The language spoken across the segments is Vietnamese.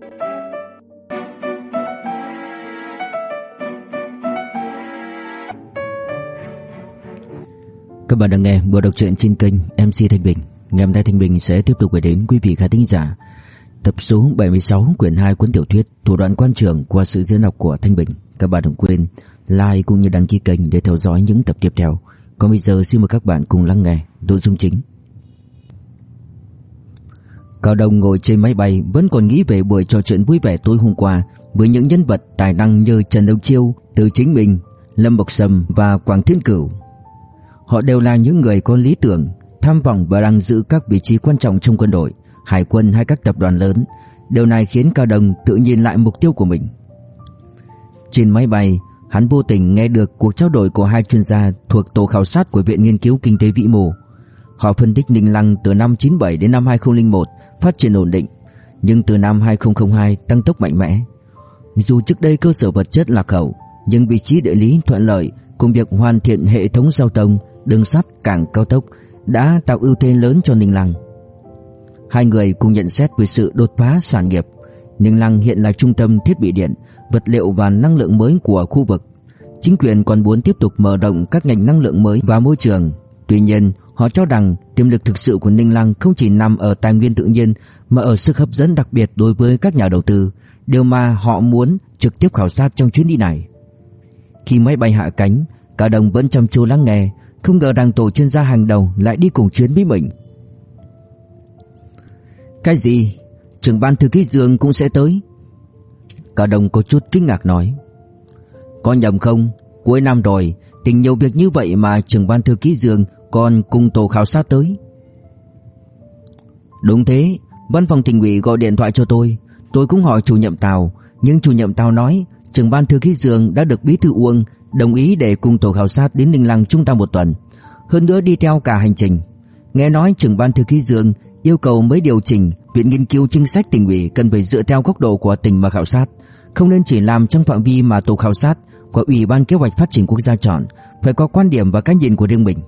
Các bạn đang nghe buổi đọc truyện trên kênh MC Thanh Bình. Ngày hôm nay Thanh Bình sẽ tiếp tục gửi đến quý vị khán thính giả tập số 76 quyển 2 cuốn tiểu thuyết Thủ đoạn quan trường qua sự diễn đọc của Thanh Bình. Các bạn đừng quên like cũng như đăng ký kênh để theo dõi những tập tiếp theo. Còn bây giờ xin mời các bạn cùng lắng nghe nội dung chính. Cao Đông ngồi trên máy bay vẫn còn nghĩ về buổi trò chuyện vui vẻ tối hôm qua với những nhân vật tài năng như Trần Đông Chiêu, Từ Chính Minh, Lâm Bộc Sâm và Quảng Thiên Cửu. Họ đều là những người có lý tưởng, tham vọng và đang giữ các vị trí quan trọng trong quân đội, hải quân hay các tập đoàn lớn. Điều này khiến Cao Đông tự nhìn lại mục tiêu của mình. Trên máy bay, hắn vô tình nghe được cuộc trao đổi của hai chuyên gia thuộc tổ khảo sát của Viện Nghiên cứu Kinh tế Vĩ mô. Họ phân tích Ninh Lăng từ năm 97 đến năm 2001 phát triển ổn định, nhưng từ năm 2002 tăng tốc mạnh mẽ. Dù trước đây cơ sở vật chất lạc hậu, nhưng vị trí địa lý thuận lợi cùng việc hoàn thiện hệ thống giao thông, đường sắt, cảng cao tốc đã tạo ưu thế lớn cho Ninh Lăng. Hai người cùng nhận xét về sự đột phá sản nghiệp. Ninh Lăng hiện là trung tâm thiết bị điện, vật liệu và năng lượng mới của khu vực. Chính quyền còn muốn tiếp tục mở rộng các ngành năng lượng mới và môi trường. Tuy nhiên, họ cho rằng tiềm lực thực sự của Ninh Lăng không chỉ nằm ở tài nguyên tự nhiên mà ở sức hấp dẫn đặc biệt đối với các nhà đầu tư, điều mà họ muốn trực tiếp khảo sát trong chuyến đi này. Khi máy bay hạ cánh, cả đồng vẫn chăm chú lắng nghe, không ngờ rằng tổ chuyên gia hàng đầu lại đi cùng chuyến với mình. Cái gì? Trưởng ban thư ký Dương cũng sẽ tới? Cả đồng có chút kinh ngạc nói. Có nhầm không? Cuối năm rồi, tình nhiều việc như vậy mà trưởng ban thư ký Dương còn cùng tổ khảo sát tới. Đúng thế, văn phòng tỉnh ủy gọi điện thoại cho tôi, tôi cũng hỏi chủ nhiệm Tào, nhưng chủ nhiệm Tào nói trưởng ban thư ký Dương đã được bí thư Uông đồng ý để cùng tổ khảo sát đến Ninh Lăng chúng ta một tuần, hơn nữa đi theo cả hành trình. Nghe nói trưởng ban thư ký Dương yêu cầu mới điều chỉnh viện nghiên cứu chính sách tỉnh ủy cần phải dựa theo góc độ của tỉnh mà khảo sát, không nên chỉ làm trong phạm vi mà tổ khảo sát của Ủy ban Kế hoạch Phát triển Quốc gia chọn, phải có quan điểm và cái nhìn của riêng mình.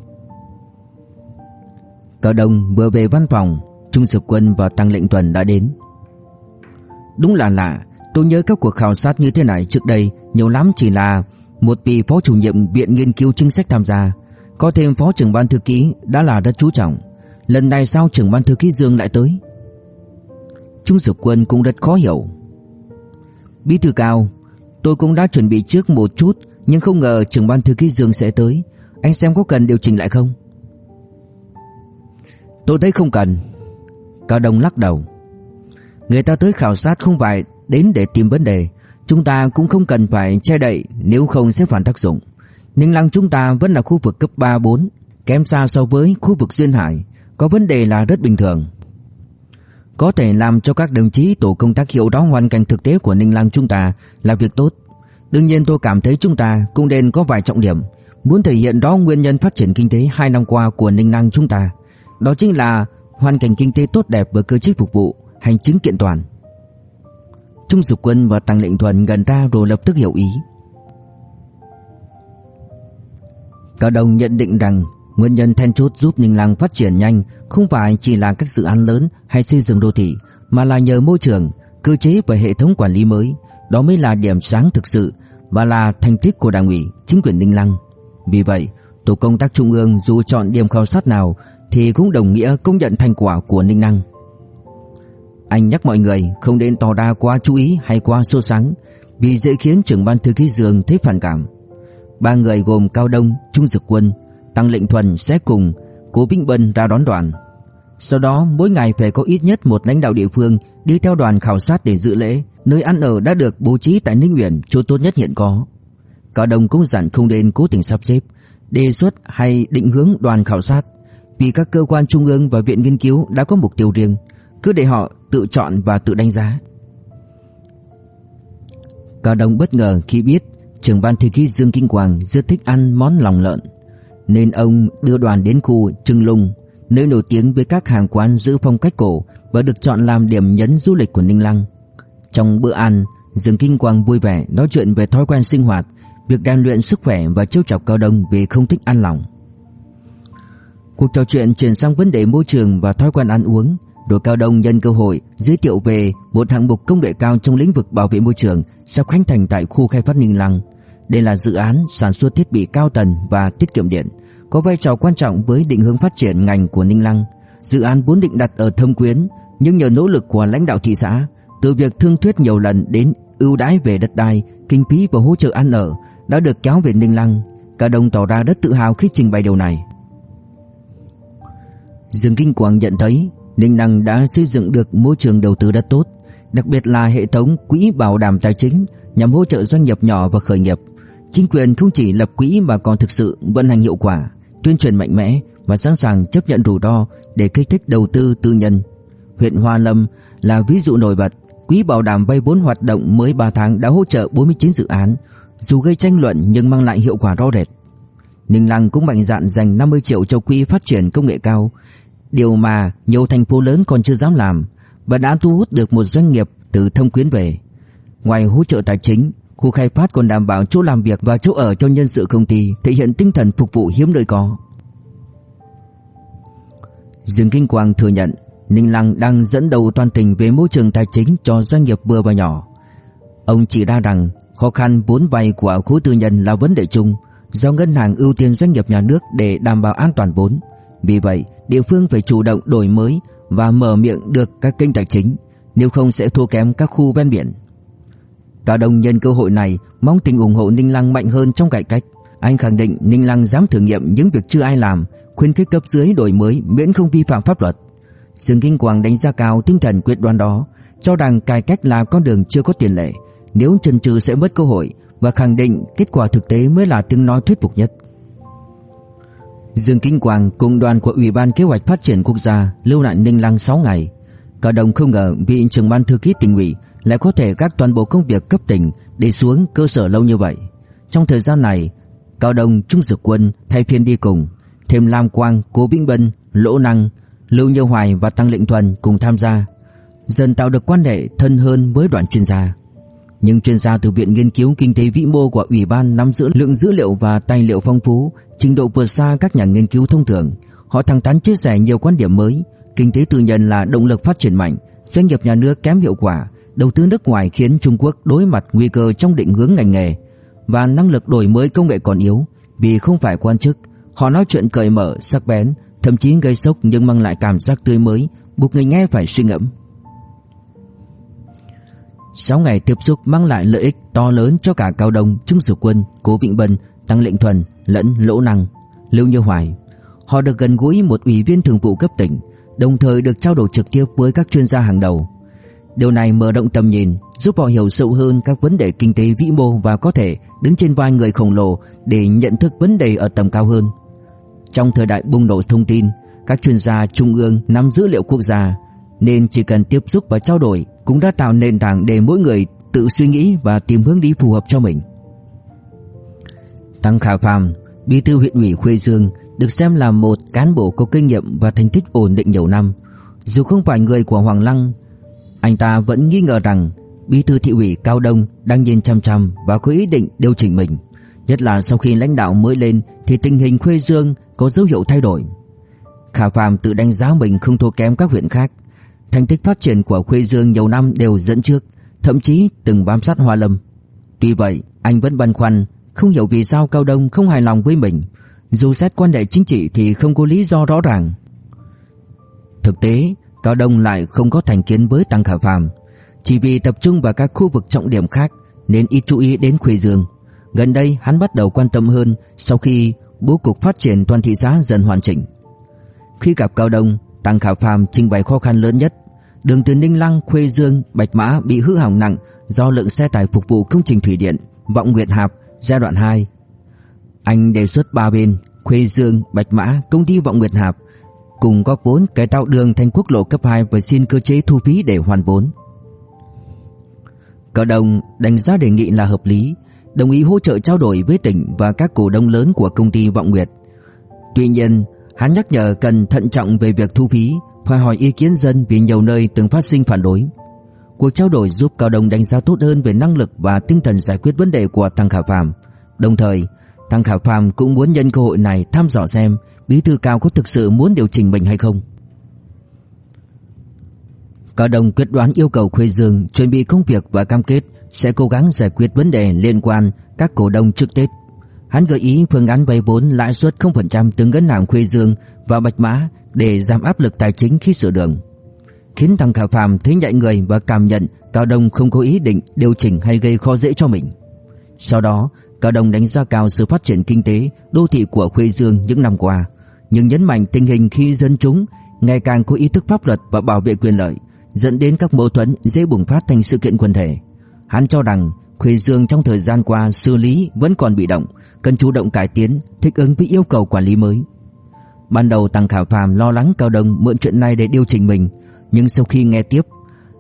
Cao Đông vừa về văn phòng, Trung Sự Quân và Tăng Lệnh Tuần đã đến. Đúng là lạ, tôi nhớ các cuộc khảo sát như thế này trước đây nhiều lắm chỉ là một vị phó chủ nhiệm viện nghiên cứu chính sách tham gia, có thêm phó trưởng ban thư ký đã là rất chú trọng. Lần này sao trưởng ban thư ký Dương lại tới? Trung Sự Quân cũng rất khó hiểu. Bí thư cao, tôi cũng đã chuẩn bị trước một chút, nhưng không ngờ trưởng ban thư ký Dương sẽ tới. Anh xem có cần điều chỉnh lại không? Tôi thấy không cần. Cao Đông lắc đầu. Người ta tới khảo sát không phải đến để tìm vấn đề, chúng ta cũng không cần phải che đậy nếu không sẽ phản tác dụng. Ninh Lăng chúng ta vẫn là khu vực cấp 3 4, kém xa so với khu vực duyên hải, có vấn đề là rất bình thường. Có thể làm cho các đồng chí tổ công tác hiểu rõ hoàn cảnh thực tế của Ninh Lăng chúng ta là việc tốt. Đương nhiên tôi cảm thấy chúng ta cũng nên có vài trọng điểm, muốn thể hiện rõ nguyên nhân phát triển kinh tế 2 năm qua của Ninh Lăng chúng ta. Đó chính là hoàn cảnh kinh tế tốt đẹp và cơ chế phục vụ, hành chính kiện toàn. Trung Dục Quân và Tăng Lệnh Thuần gần ra rồi lập tức hiểu ý. Cao đồng nhận định rằng nguyên nhân then chốt giúp Ninh Lăng phát triển nhanh không phải chỉ là các dự án lớn hay xây dựng đô thị, mà là nhờ môi trường, cơ chế và hệ thống quản lý mới. Đó mới là điểm sáng thực sự và là thành tích của Đảng ủy, chính quyền Ninh Lăng. Vì vậy, tổ công tác trung ương dù chọn điểm khảo sát nào thì cũng đồng nghĩa công nhận thành quả của Ninh năng. Anh nhắc mọi người không nên tỏ ra quá chú ý hay quá sốt sáng vì dễ khiến trưởng ban thư ký Dương thấy phản cảm. Ba người gồm Cao Đông, Trung Dực Quân, Tăng Lệnh Thuần sẽ cùng Cố Vĩnh Bân ra đón đoàn. Sau đó mỗi ngày phải có ít nhất một lãnh đạo địa phương đi theo đoàn khảo sát để dự lễ. Nơi ăn ở đã được bố trí tại Ninh Uyển chỗ tốt nhất hiện có. Cao Đông cũng dặn không nên cố tình sắp xếp, đề xuất hay định hướng đoàn khảo sát vì các cơ quan trung ương và viện nghiên cứu đã có mục tiêu riêng, cứ để họ tự chọn và tự đánh giá. Cao Đông bất ngờ khi biết trưởng ban thư ký Dương Kinh Quang rất thích ăn món lòng lợn, nên ông đưa đoàn đến khu Trưng Lung, nơi nổi tiếng với các hàng quán giữ phong cách cổ và được chọn làm điểm nhấn du lịch của Ninh Lăng. Trong bữa ăn, Dương Kinh Quang vui vẻ nói chuyện về thói quen sinh hoạt, việc rèn luyện sức khỏe và trêu chọc Cao Đông vì không thích ăn lòng. Cuộc trò chuyện chuyển sang vấn đề môi trường và thói quen ăn uống, đội Cao Đông nhân cơ hội giới thiệu về một hạng mục công nghệ cao trong lĩnh vực bảo vệ môi trường sắp khánh thành tại khu khai phát Ninh Lăng. Đây là dự án sản xuất thiết bị cao tần và tiết kiệm điện, có vai trò quan trọng với định hướng phát triển ngành của Ninh Lăng. Dự án vốn định đặt ở Thâm Quyến, nhưng nhờ nỗ lực của lãnh đạo thị xã, từ việc thương thuyết nhiều lần đến ưu đãi về đất đai, kinh phí và hỗ trợ ăn ở đã được kéo về Ninh Lăng. Cả đồng tỏ ra rất tự hào khi trình bày điều này. Dương Kinh Quang nhận thấy Ninh Lăng đã xây dựng được môi trường đầu tư rất tốt, đặc biệt là hệ thống quỹ bảo đảm tài chính nhằm hỗ trợ doanh nghiệp nhỏ và khởi nghiệp. Chính quyền không chỉ lập quỹ mà còn thực sự vận hành hiệu quả, tuyên truyền mạnh mẽ và sẵn sàng chấp nhận rủi ro để kích thích đầu tư tư nhân. Huyện Hoa Lâm là ví dụ nổi bật, quỹ bảo đảm vay vốn hoạt động mới 3 tháng đã hỗ trợ 49 dự án, dù gây tranh luận nhưng mang lại hiệu quả rõ rệt. Ninh Lăng cũng mạnh dạn dành 50 triệu cho quỹ phát triển công nghệ cao, điều mà nhiều thành phố lớn còn chưa dám làm và đã thu hút được một doanh nghiệp từ thông quyến về. Ngoài hỗ trợ tài chính, khu khai phát còn đảm bảo chỗ làm việc và chỗ ở cho nhân sự công ty, thể hiện tinh thần phục vụ hiếm nơi có. Dương Kinh Quang thừa nhận Ninh Lăng đang dẫn đầu toàn tỉnh về môi trường tài chính cho doanh nghiệp vừa và nhỏ. Ông chỉ ra rằng khó khăn vốn vay của khối tư nhân là vấn đề chung, do ngân hàng ưu tiên doanh nghiệp nhà nước để đảm bảo an toàn vốn. Vì vậy, địa phương phải chủ động đổi mới và mở miệng được các kênh tài chính, nếu không sẽ thua kém các khu ven biển. Cao Đông nhân cơ hội này mong tình ủng hộ Ninh Lăng mạnh hơn trong cải cách. Anh khẳng định Ninh Lăng dám thử nghiệm những việc chưa ai làm, khuyến khích cấp dưới đổi mới miễn không vi phạm pháp luật. Dương Kinh Quang đánh giá cao tinh thần quyết đoán đó, cho rằng cải cách là con đường chưa có tiền lệ, nếu chần chừ sẽ mất cơ hội và khẳng định kết quả thực tế mới là tiếng nói thuyết phục nhất. Dương Kinh Quang cùng đoàn của Ủy ban Kế hoạch Phát triển Quốc gia lưu lại Ninh Lăng 6 ngày. Cả đồng không ngờ vị trưởng ban thư ký tỉnh ủy lại có thể gác toàn bộ công việc cấp tỉnh để xuống cơ sở lâu như vậy. Trong thời gian này, Cao Đông, Trung Dực Quân thay phiên đi cùng, thêm Lam Quang, Cố Vĩnh Bân, Lỗ Năng, Lưu Như Hoài và Tăng Lệnh Thuần cùng tham gia, dần tạo được quan hệ thân hơn với đoàn chuyên gia. Nhưng chuyên gia từ Viện Nghiên cứu Kinh tế Vĩ mô của Ủy ban nắm giữ lượng dữ liệu và tài liệu phong phú, trình độ vượt xa các nhà nghiên cứu thông thường. Họ thẳng thắn chia sẻ nhiều quan điểm mới. Kinh tế tư nhân là động lực phát triển mạnh, doanh nghiệp nhà nước kém hiệu quả, đầu tư nước ngoài khiến Trung Quốc đối mặt nguy cơ trong định hướng ngành nghề và năng lực đổi mới công nghệ còn yếu vì không phải quan chức. Họ nói chuyện cởi mở, sắc bén, thậm chí gây sốc nhưng mang lại cảm giác tươi mới, buộc người nghe phải suy ngẫm. 6 ngày tiếp xúc mang lại lợi ích to lớn cho cả Cao Đông, Trung sử Quân, Cố Vịnh Bân, Tăng Lệnh Thuần lẫn Lỗ Năng, Lưu Như Hoài. Họ được gần gũi một ủy viên thường vụ cấp tỉnh, đồng thời được trao đổi trực tiếp với các chuyên gia hàng đầu. Điều này mở rộng tầm nhìn, giúp họ hiểu sâu hơn các vấn đề kinh tế vĩ mô và có thể đứng trên vai người khổng lồ để nhận thức vấn đề ở tầm cao hơn. Trong thời đại bùng nổ thông tin, các chuyên gia trung ương nắm dữ liệu quốc gia, nên chỉ cần tiếp xúc và trao đổi cũng đã tạo nền tảng để mỗi người tự suy nghĩ và tìm hướng đi phù hợp cho mình. Tăng Khả Phàm, bí thư huyện ủy Khuê Dương, được xem là một cán bộ có kinh nghiệm và thành tích ổn định nhiều năm. Dù không phải người của Hoàng Lăng, anh ta vẫn nghi ngờ rằng bí thư thị ủy Cao Đông đang nhìn chăm chăm và có ý định điều chỉnh mình. Nhất là sau khi lãnh đạo mới lên thì tình hình Khuê Dương có dấu hiệu thay đổi. Khả Phàm tự đánh giá mình không thua kém các huyện khác. Thành tích phát triển của Khuê Dương nhiều năm đều dẫn trước, thậm chí từng bám sát Hoa Lâm. Tuy vậy, anh vẫn băn khoăn, không hiểu vì sao Cao Đông không hài lòng với mình. Dù xét quan hệ chính trị thì không có lý do rõ ràng. Thực tế, Cao Đông lại không có thành kiến với Tăng Khả Phàm, chỉ vì tập trung vào các khu vực trọng điểm khác nên ít chú ý đến Khuê Dương. Gần đây hắn bắt đầu quan tâm hơn sau khi bố cục phát triển toàn thị xã dần hoàn chỉnh. Khi gặp Cao Đông, Tăng Khả Phàm trình bày khó khăn lớn nhất Đường từ Ninh Lăng, Khuê Dương, Bạch Mã bị hư hỏng nặng do lượng xe tải phục vụ công trình thủy điện Vọng Nguyệt Hạp giai đoạn 2. Anh đề xuất ba bên Khuê Dương, Bạch Mã, công ty Vọng Nguyệt Hạp cùng góp vốn cải tạo đường thành quốc lộ cấp 2 và xin cơ chế thu phí để hoàn vốn. Cao Đông đánh giá đề nghị là hợp lý, đồng ý hỗ trợ trao đổi với tỉnh và các cổ đông lớn của công ty Vọng Nguyệt. Tuy nhiên, hắn nhắc nhở cần thận trọng về việc thu phí phải hỏi ý kiến dân vì nhiều nơi từng phát sinh phản đối. Cuộc trao đổi giúp Cao Đông đánh giá tốt hơn về năng lực và tinh thần giải quyết vấn đề của Tăng Khả Phàm. Đồng thời, Tăng Khả Phàm cũng muốn nhân cơ hội này thăm dò xem Bí thư Cao có thực sự muốn điều chỉnh mình hay không. Cao Đông quyết đoán yêu cầu Khuê Dương chuẩn bị công việc và cam kết sẽ cố gắng giải quyết vấn đề liên quan các cổ đông trước Tết. Hắn gợi ý phương án vay vốn lãi suất 0% từ ngân hàng Khuê Dương và Bạch Mã để giảm áp lực tài chính khi sửa đường. Khiến Tăng Khả Phàm thấy nhạy người và cảm nhận Cao Đông không có ý định điều chỉnh hay gây khó dễ cho mình. Sau đó, Cao Đông đánh giá cao sự phát triển kinh tế, đô thị của Khuê Dương những năm qua, nhưng nhấn mạnh tình hình khi dân chúng ngày càng có ý thức pháp luật và bảo vệ quyền lợi, dẫn đến các mâu thuẫn dễ bùng phát thành sự kiện quần thể. Hắn cho rằng Khuê Dương trong thời gian qua xử lý vẫn còn bị động, cần chủ động cải tiến, thích ứng với yêu cầu quản lý mới. Ban đầu Tăng Khả Phàm lo lắng Cao Đông mượn chuyện này để điều chỉnh mình, nhưng sau khi nghe tiếp,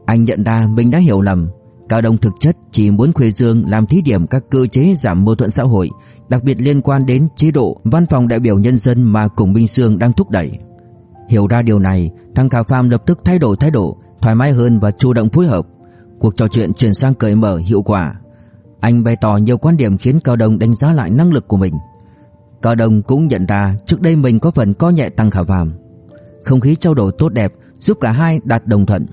anh nhận ra mình đã hiểu lầm. Cao Đông thực chất chỉ muốn Khuê Dương làm thí điểm các cơ chế giảm mâu thuẫn xã hội, đặc biệt liên quan đến chế độ văn phòng đại biểu nhân dân mà Cùng Minh Sương đang thúc đẩy. Hiểu ra điều này, Tăng Khả Phàm lập tức thay đổi thái độ, thoải mái hơn và chủ động phối hợp. Cuộc trò chuyện chuyển sang cởi mở hiệu quả. Anh bày tỏ nhiều quan điểm khiến Cao Đông đánh giá lại năng lực của mình. Cao Đông cũng nhận ra trước đây mình có phần co nhẹ Tăng Khả Phàm. Không khí trao đổi tốt đẹp giúp cả hai đạt đồng thuận.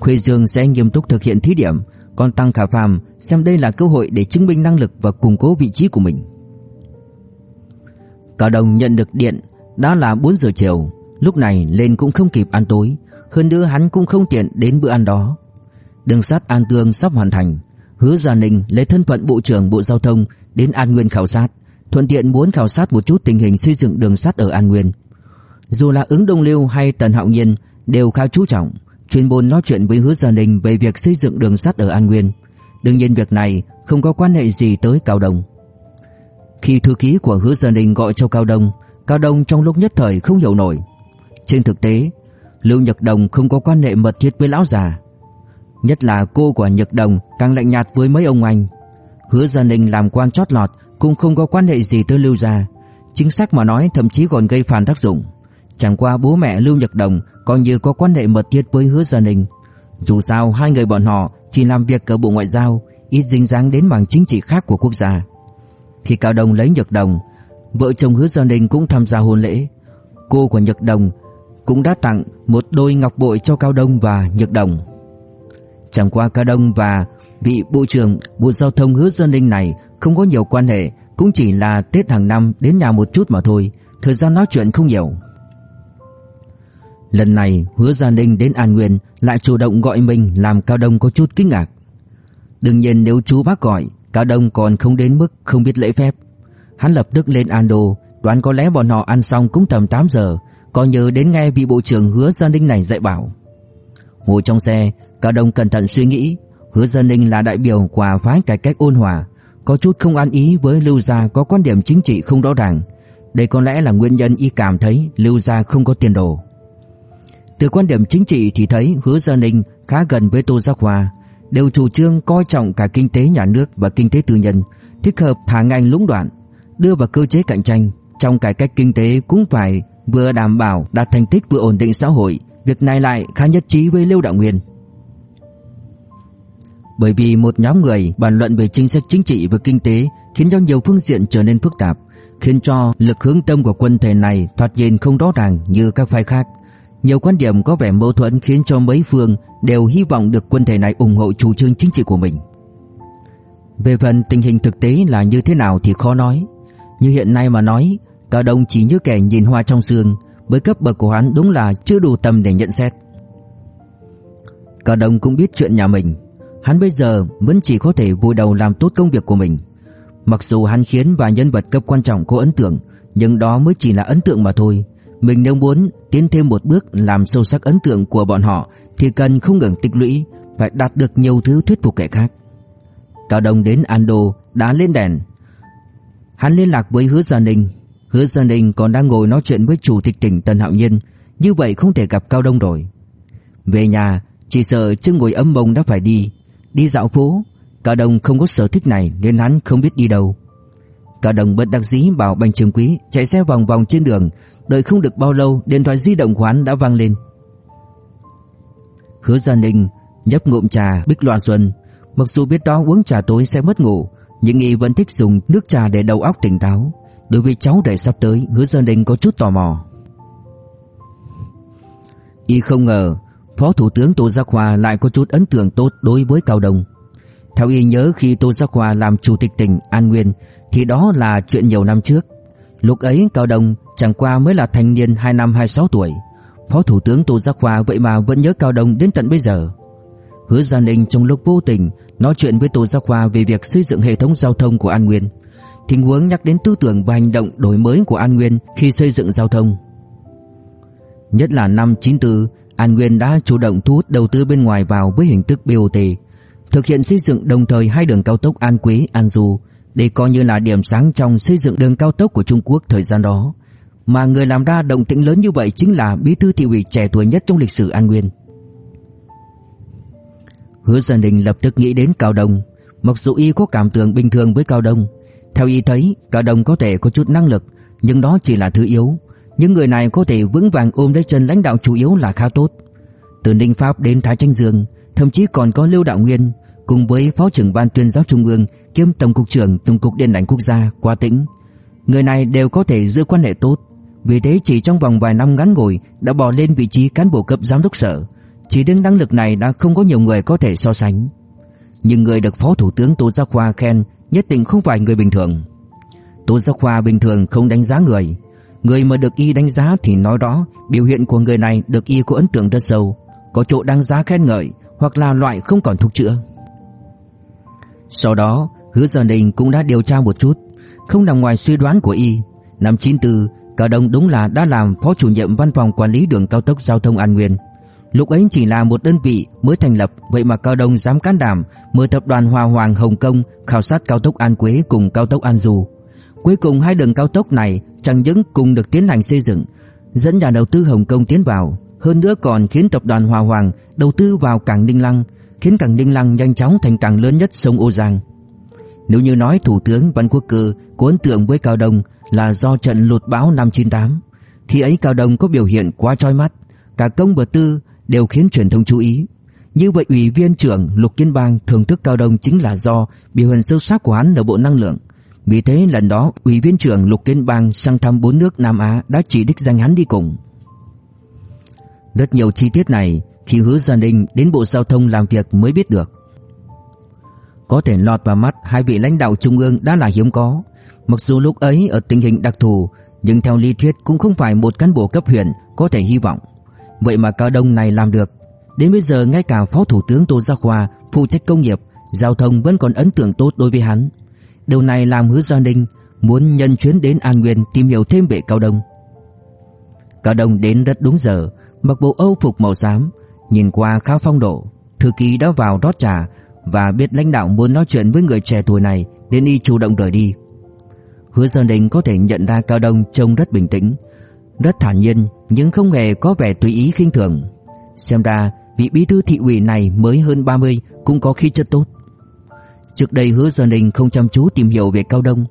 Khuê Dương sẽ nghiêm túc thực hiện thí điểm, còn Tăng Khả Phàm xem đây là cơ hội để chứng minh năng lực và củng cố vị trí của mình. Cao Đông nhận được điện đã là 4 giờ chiều, lúc này lên cũng không kịp ăn tối, hơn nữa hắn cũng không tiện đến bữa ăn đó. Đường sắt An Tương sắp hoàn thành, Hứa Gia Ninh lấy thân phận Bộ trưởng Bộ Giao thông đến An Nguyên khảo sát, thuận tiện muốn khảo sát một chút tình hình xây dựng đường sắt ở An Nguyên. Dù là ứng Đông Lưu hay Tần Hạo Nhiên đều khá chú trọng, chuyên môn nói chuyện với Hứa Gia Ninh về việc xây dựng đường sắt ở An Nguyên. Đương nhiên việc này không có quan hệ gì tới Cao Đông. Khi thư ký của Hứa Gia Ninh gọi cho Cao Đông, Cao Đông trong lúc nhất thời không hiểu nổi. Trên thực tế, Lưu Nhật Đồng không có quan hệ mật thiết với lão già. Nhất là cô của Nhật Đồng càng lạnh nhạt với mấy ông anh. Hứa Gia Ninh làm quan chót lọt cũng không có quan hệ gì tới Lưu gia. Chính xác mà nói thậm chí còn gây phản tác dụng. Chẳng qua bố mẹ Lưu Nhật Đồng coi như có quan hệ mật thiết với Hứa Gia Ninh. Dù sao hai người bọn họ chỉ làm việc ở Bộ Ngoại giao, ít dính dáng đến mảng chính trị khác của quốc gia. Khi Cao Đông lấy Nhật Đồng, vợ chồng Hứa Gia Ninh cũng tham gia hôn lễ. Cô của Nhật Đồng cũng đã tặng một đôi ngọc bội cho Cao Đông và Nhật Đồng. Chẳng qua Cao Đông và vị Bộ trưởng Bộ Giao thông Hứa Gia Ninh này không có nhiều quan hệ, cũng chỉ là Tết hàng năm đến nhà một chút mà thôi, thời gian nói chuyện không nhiều. Lần này Hứa Gia Ninh đến An Nguyên lại chủ động gọi mình làm Cao Đông có chút kinh ngạc. Đương nhiên nếu chú bác gọi, Cao Đông còn không đến mức không biết lễ phép. Hắn lập tức lên Ando, đoán có lẽ bọn họ ăn xong cũng tầm 8 giờ, còn nhớ đến nghe vị bộ trưởng Hứa Gia Ninh này dạy bảo. Ngồi trong xe, Cao Đông cẩn thận suy nghĩ, Hứa Gia Ninh là đại biểu của phái cải cách ôn hòa, có chút không an ý với Lưu gia có quan điểm chính trị không rõ ràng. Đây có lẽ là nguyên nhân y cảm thấy Lưu gia không có tiền đồ. Từ quan điểm chính trị thì thấy Hứa Gia Ninh khá gần với Tô Giác Hoa, đều chủ trương coi trọng cả kinh tế nhà nước và kinh tế tư nhân, thích hợp thả ngành lũng đoạn, đưa vào cơ chế cạnh tranh. Trong cải cách kinh tế cũng phải vừa đảm bảo đạt thành tích vừa ổn định xã hội, việc này lại khá nhất trí với Lưu Đạo Nguyên. Bởi vì một nhóm người bàn luận về chính sách chính trị và kinh tế khiến cho nhiều phương diện trở nên phức tạp, khiến cho lực hướng tâm của quân thể này thoạt nhìn không rõ ràng như các phái khác. Nhiều quan điểm có vẻ mâu thuẫn khiến cho mấy phương đều hy vọng được quân thể này ủng hộ chủ trương chính trị của mình. Về phần tình hình thực tế là như thế nào thì khó nói. Như hiện nay mà nói, Cao Đông chỉ như kẻ nhìn hoa trong sương, với cấp bậc của hắn đúng là chưa đủ tầm để nhận xét. Cao Đông cũng biết chuyện nhà mình, hắn bây giờ vẫn chỉ có thể vùi đầu làm tốt công việc của mình. Mặc dù hắn khiến vài nhân vật cấp quan trọng có ấn tượng, nhưng đó mới chỉ là ấn tượng mà thôi. Mình nếu muốn tiến thêm một bước làm sâu sắc ấn tượng của bọn họ thì cần không ngừng tích lũy, phải đạt được nhiều thứ thuyết phục kẻ khác. Cao Đông đến Ando đã lên đèn. Hắn liên lạc với Hứa Gia Ninh. Hứa Gia Ninh còn đang ngồi nói chuyện với chủ tịch tỉnh Tân Hạo Nhiên, như vậy không thể gặp Cao Đông rồi. Về nhà, chỉ sợ chân ngồi ấm bông đã phải đi, đi dạo phố. Cao Đông không có sở thích này nên hắn không biết đi đâu. Cao Đông bất đắc dĩ bảo Bành Trường Quý chạy xe vòng vòng trên đường, đợi không được bao lâu điện thoại di động của hắn đã vang lên. Hứa Gia Ninh nhấp ngụm trà Bích loa Xuân, mặc dù biết đó uống trà tối sẽ mất ngủ, nhưng y vẫn thích dùng nước trà để đầu óc tỉnh táo. Đối với cháu rể sắp tới, Hứa Gia Ninh có chút tò mò. Y không ngờ Phó Thủ tướng Tô Giác Hòa lại có chút ấn tượng tốt đối với Cao Đông. Theo y nhớ khi Tô Giác Hòa làm chủ tịch tỉnh An Nguyên thì đó là chuyện nhiều năm trước. Lúc ấy Cao Đông chẳng qua mới là thanh niên 2 năm 26 tuổi. Phó Thủ tướng Tô Giác Hòa vậy mà vẫn nhớ Cao Đông đến tận bây giờ. Hứa Gia Ninh trong lúc vô tình nói chuyện với Tô Giác Hòa về việc xây dựng hệ thống giao thông của An Nguyên. Tình huống nhắc đến tư tưởng và hành động đổi mới của An Nguyên khi xây dựng giao thông. Nhất là năm 94, An Nguyên đã chủ động thu hút đầu tư bên ngoài vào với hình thức BOT, thực hiện xây dựng đồng thời hai đường cao tốc An Quý, An Du, đây coi như là điểm sáng trong xây dựng đường cao tốc của Trung Quốc thời gian đó. Mà người làm ra động tĩnh lớn như vậy chính là bí thư thị ủy trẻ tuổi nhất trong lịch sử An Nguyên. Hứa Dân Đình lập tức nghĩ đến Cao Đông, mặc dù y có cảm tưởng bình thường với Cao Đông, theo y thấy Cao Đông có thể có chút năng lực, nhưng đó chỉ là thứ yếu, những người này có thể vững vàng ôm lấy chân lãnh đạo chủ yếu là khá tốt. Từ Ninh Pháp đến Thái Tranh Dương, thậm chí còn có Lưu Đạo Nguyên cùng với Phó trưởng ban tuyên giáo Trung ương kiêm Tổng cục trưởng Tổng cục Điện ảnh Quốc gia qua tỉnh. Người này đều có thể giữ quan hệ tốt, vì thế chỉ trong vòng vài năm ngắn ngủi đã bò lên vị trí cán bộ cấp giám đốc sở. Chỉ đứng năng lực này đã không có nhiều người có thể so sánh. Nhưng người được Phó Thủ tướng Tô Giác Khoa khen nhất định không phải người bình thường. Tô Giác Khoa bình thường không đánh giá người, Người mà được y đánh giá thì nói rõ biểu hiện của người này được y có ấn tượng rất sâu, có chỗ đáng giá khen ngợi hoặc là loại không còn thuốc chữa. Sau đó, Hứa giờ Đình cũng đã điều tra một chút, không nằm ngoài suy đoán của y. Năm 94, Cao Đông đúng là đã làm phó chủ nhiệm văn phòng quản lý đường cao tốc giao thông An Nguyên. Lúc ấy chỉ là một đơn vị mới thành lập, vậy mà Cao Đông dám can đảm mời tập đoàn hòa Hoàng Hồng Kông khảo sát cao tốc An Quế cùng cao tốc An Du. Cuối cùng hai đường cao tốc này chẳng những cùng được tiến hành xây dựng, dẫn nhà đầu tư Hồng Kông tiến vào, hơn nữa còn khiến tập đoàn Hòa Hoàng đầu tư vào cảng Ninh Lăng, khiến cảng Ninh Lăng nhanh chóng thành cảng lớn nhất sông Ô Giang. Nếu như nói Thủ tướng Văn Quốc Cơ có ấn tượng với Cao Đông là do trận lụt bão năm 98, thì ấy Cao Đông có biểu hiện quá chói mắt, cả công và tư đều khiến truyền thông chú ý. Như vậy ủy viên trưởng Lục Kiên Bang thưởng thức Cao Đông chính là do biểu hiện sâu sắc của hắn ở Bộ Năng lượng, vì thế lần đó Ủy viên trưởng Lục Kiến Bang sang thăm bốn nước Nam Á đã chỉ đích danh hắn đi cùng. Rất nhiều chi tiết này khi hứa gia đình đến Bộ Giao thông làm việc mới biết được. Có thể lọt vào mắt hai vị lãnh đạo trung ương đã là hiếm có. Mặc dù lúc ấy ở tình hình đặc thù nhưng theo lý thuyết cũng không phải một cán bộ cấp huyện có thể hy vọng. Vậy mà cao đông này làm được. Đến bây giờ ngay cả Phó Thủ tướng Tô Gia Khoa phụ trách công nghiệp, giao thông vẫn còn ấn tượng tốt đối với hắn. Điều này làm hứa Gia Ninh muốn nhân chuyến đến An Nguyên tìm hiểu thêm về Cao Đông. Cao Đông đến rất đúng giờ, mặc bộ âu phục màu xám, nhìn qua khá phong độ. Thư ký đã vào rót trà và biết lãnh đạo muốn nói chuyện với người trẻ tuổi này nên y chủ động rời đi. Hứa Sơn Ninh có thể nhận ra Cao Đông trông rất bình tĩnh, rất thản nhiên nhưng không hề có vẻ tùy ý khinh thường. Xem ra vị bí thư thị ủy này mới hơn 30 cũng có khí chất tốt. Trước đây Hứa Sơn Ninh không chăm chú tìm hiểu về Cao Đông.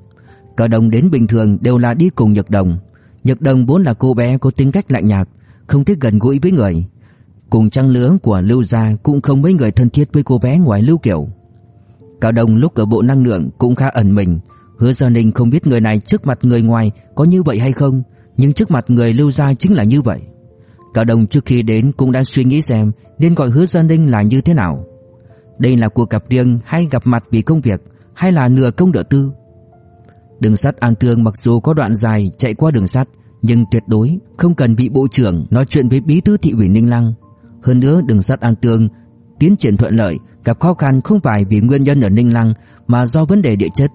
Cao Đông đến bình thường đều là đi cùng Nhật Đồng. Nhật Đồng vốn là cô bé có tính cách lạnh nhạt, không thích gần gũi với người. Cùng trang lứa của Lưu Gia cũng không mấy người thân thiết với cô bé ngoài Lưu Kiều. Cao Đông lúc ở bộ năng lượng cũng khá ẩn mình. Hứa Sơn Ninh không biết người này trước mặt người ngoài có như vậy hay không, nhưng trước mặt người Lưu Gia chính là như vậy. Cao Đông trước khi đến cũng đã suy nghĩ xem nên gọi Hứa Sơn Ninh là như thế nào. Đây là cuộc gặp riêng hay gặp mặt vì công việc hay là nửa công nửa tư? Đường sắt An Thương mặc dù có đoạn dài chạy qua đường sắt nhưng tuyệt đối không cần bị bộ trưởng nói chuyện với bí thư thị ủy Ninh Lăng. Hơn nữa đường sắt An Thương tiến triển thuận lợi, gặp khó khăn không phải vì nguyên nhân ở Ninh Lăng mà do vấn đề địa chất.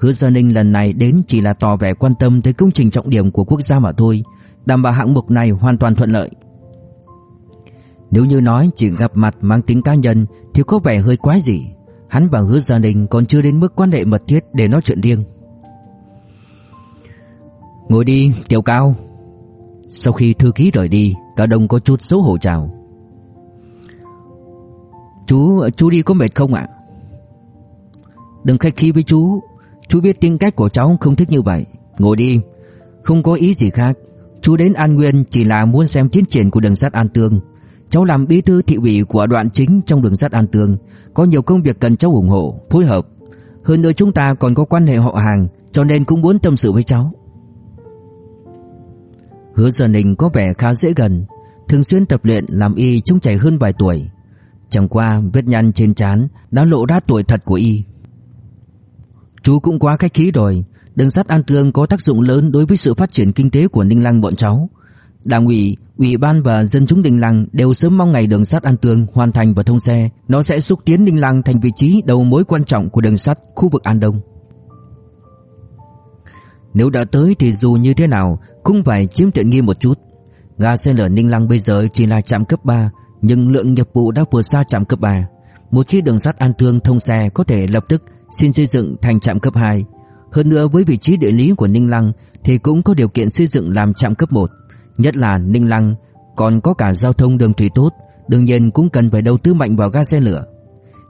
Hứa Gia Ninh lần này đến chỉ là tỏ vẻ quan tâm tới công trình trọng điểm của quốc gia mà thôi, đảm bảo hạng mục này hoàn toàn thuận lợi. Nếu như nói chỉ gặp mặt mang tính cá nhân thì có vẻ hơi quái gì. Hắn và hứa gia đình còn chưa đến mức quan hệ mật thiết để nói chuyện riêng. Ngồi đi, Tiểu Cao. Sau khi thư ký rời đi, cả đồng có chút xấu hổ chào. Chú, chú đi có mệt không ạ? Đừng khách khí với chú, chú biết tính cách của cháu không thích như vậy. Ngồi đi, không có ý gì khác. Chú đến An Nguyên chỉ là muốn xem tiến triển của đường sắt An Tương Cháu làm bí thư thị ủy của đoạn chính trong đường sắt An Tương, có nhiều công việc cần cháu ủng hộ, phối hợp. Hơn nữa chúng ta còn có quan hệ họ hàng, cho nên cũng muốn tâm sự với cháu. Hứa Giờ Ninh có vẻ khá dễ gần, thường xuyên tập luyện làm y trông trẻ hơn vài tuổi. Chẳng qua vết nhăn trên trán đã lộ ra tuổi thật của y. Chú cũng quá khách khí rồi, đường sắt An Tương có tác dụng lớn đối với sự phát triển kinh tế của Ninh Lăng bọn cháu. Đảng ủy, ủy ban và dân chúng Ninh Lăng đều sớm mong ngày đường sắt An tường hoàn thành và thông xe, nó sẽ xúc tiến Ninh Lăng thành vị trí đầu mối quan trọng của đường sắt khu vực An Đông. Nếu đã tới thì dù như thế nào cũng phải chiếm tiện nghi một chút. Ga xe lửa Ninh Lăng bây giờ chỉ là trạm cấp 3, nhưng lượng nghiệp vụ đã vượt xa trạm cấp 3. Một khi đường sắt An Thương thông xe có thể lập tức xin xây dựng thành trạm cấp 2. Hơn nữa với vị trí địa lý của Ninh Lăng thì cũng có điều kiện xây dựng làm trạm cấp 1. Nhất là Ninh Lăng còn có cả giao thông đường thủy tốt, đương nhiên cũng cần phải đầu tư mạnh vào ga xe lửa.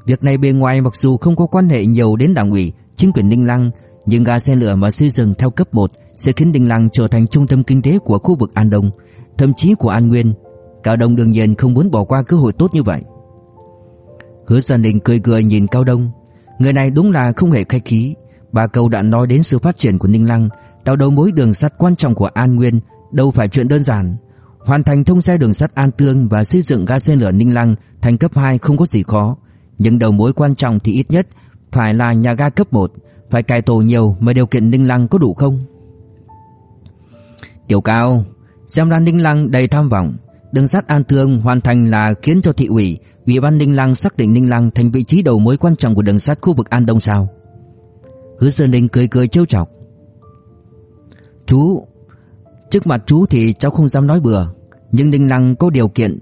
Việc này bề ngoài mặc dù không có quan hệ nhiều đến đảng ủy, chính quyền Ninh Lăng, nhưng ga xe lửa mà xây dựng theo cấp 1 sẽ khiến Ninh Lăng trở thành trung tâm kinh tế của khu vực An Đông, thậm chí của An Nguyên. Cao Đông đương nhiên không muốn bỏ qua cơ hội tốt như vậy. Hứa Gia Ninh cười cười nhìn Cao Đông, người này đúng là không hề khách khí. bà câu đã nói đến sự phát triển của Ninh Lăng, tạo đầu mối đường sắt quan trọng của An Nguyên, đâu phải chuyện đơn giản. Hoàn thành thông xe đường sắt An Tương và xây dựng ga xe lửa Ninh Lăng thành cấp 2 không có gì khó, nhưng đầu mối quan trọng thì ít nhất phải là nhà ga cấp 1, phải cài tổ nhiều mà điều kiện Ninh Lăng có đủ không? Tiểu Cao, xem ra Ninh Lăng đầy tham vọng, đường sắt An Tương hoàn thành là khiến cho thị ủy, ủy ban Ninh Lăng xác định Ninh Lăng thành vị trí đầu mối quan trọng của đường sắt khu vực An Đông sao? Hứa Sơn Ninh cười cười trêu chọc. Chú, trước mặt chú thì cháu không dám nói bừa, nhưng Ninh Lăng có điều kiện.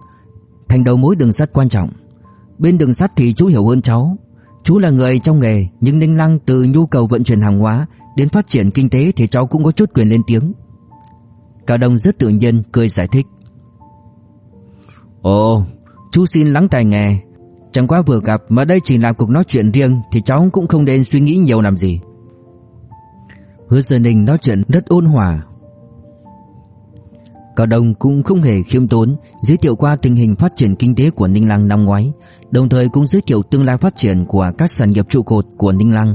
Thành đầu mối đường sắt quan trọng. Bên đường sắt thì chú hiểu hơn cháu, Chú là người trong nghề Nhưng Ninh Lăng từ nhu cầu vận chuyển hàng hóa Đến phát triển kinh tế thì cháu cũng có chút quyền lên tiếng. Cao Đông rất tự nhiên cười giải thích. Ồ Chú xin lắng tai nghe. Chẳng qua vừa gặp mà đây chỉ là cuộc nói chuyện riêng Thì cháu cũng không nên suy nghĩ nhiều làm gì. Hứa Sơn Ninh nói chuyện rất ôn hòa Cao Đông cũng không hề khiêm tốn giới thiệu qua tình hình phát triển kinh tế của Ninh Lăng năm ngoái, đồng thời cũng giới thiệu tương lai phát triển của các sản nghiệp trụ cột của Ninh Lăng.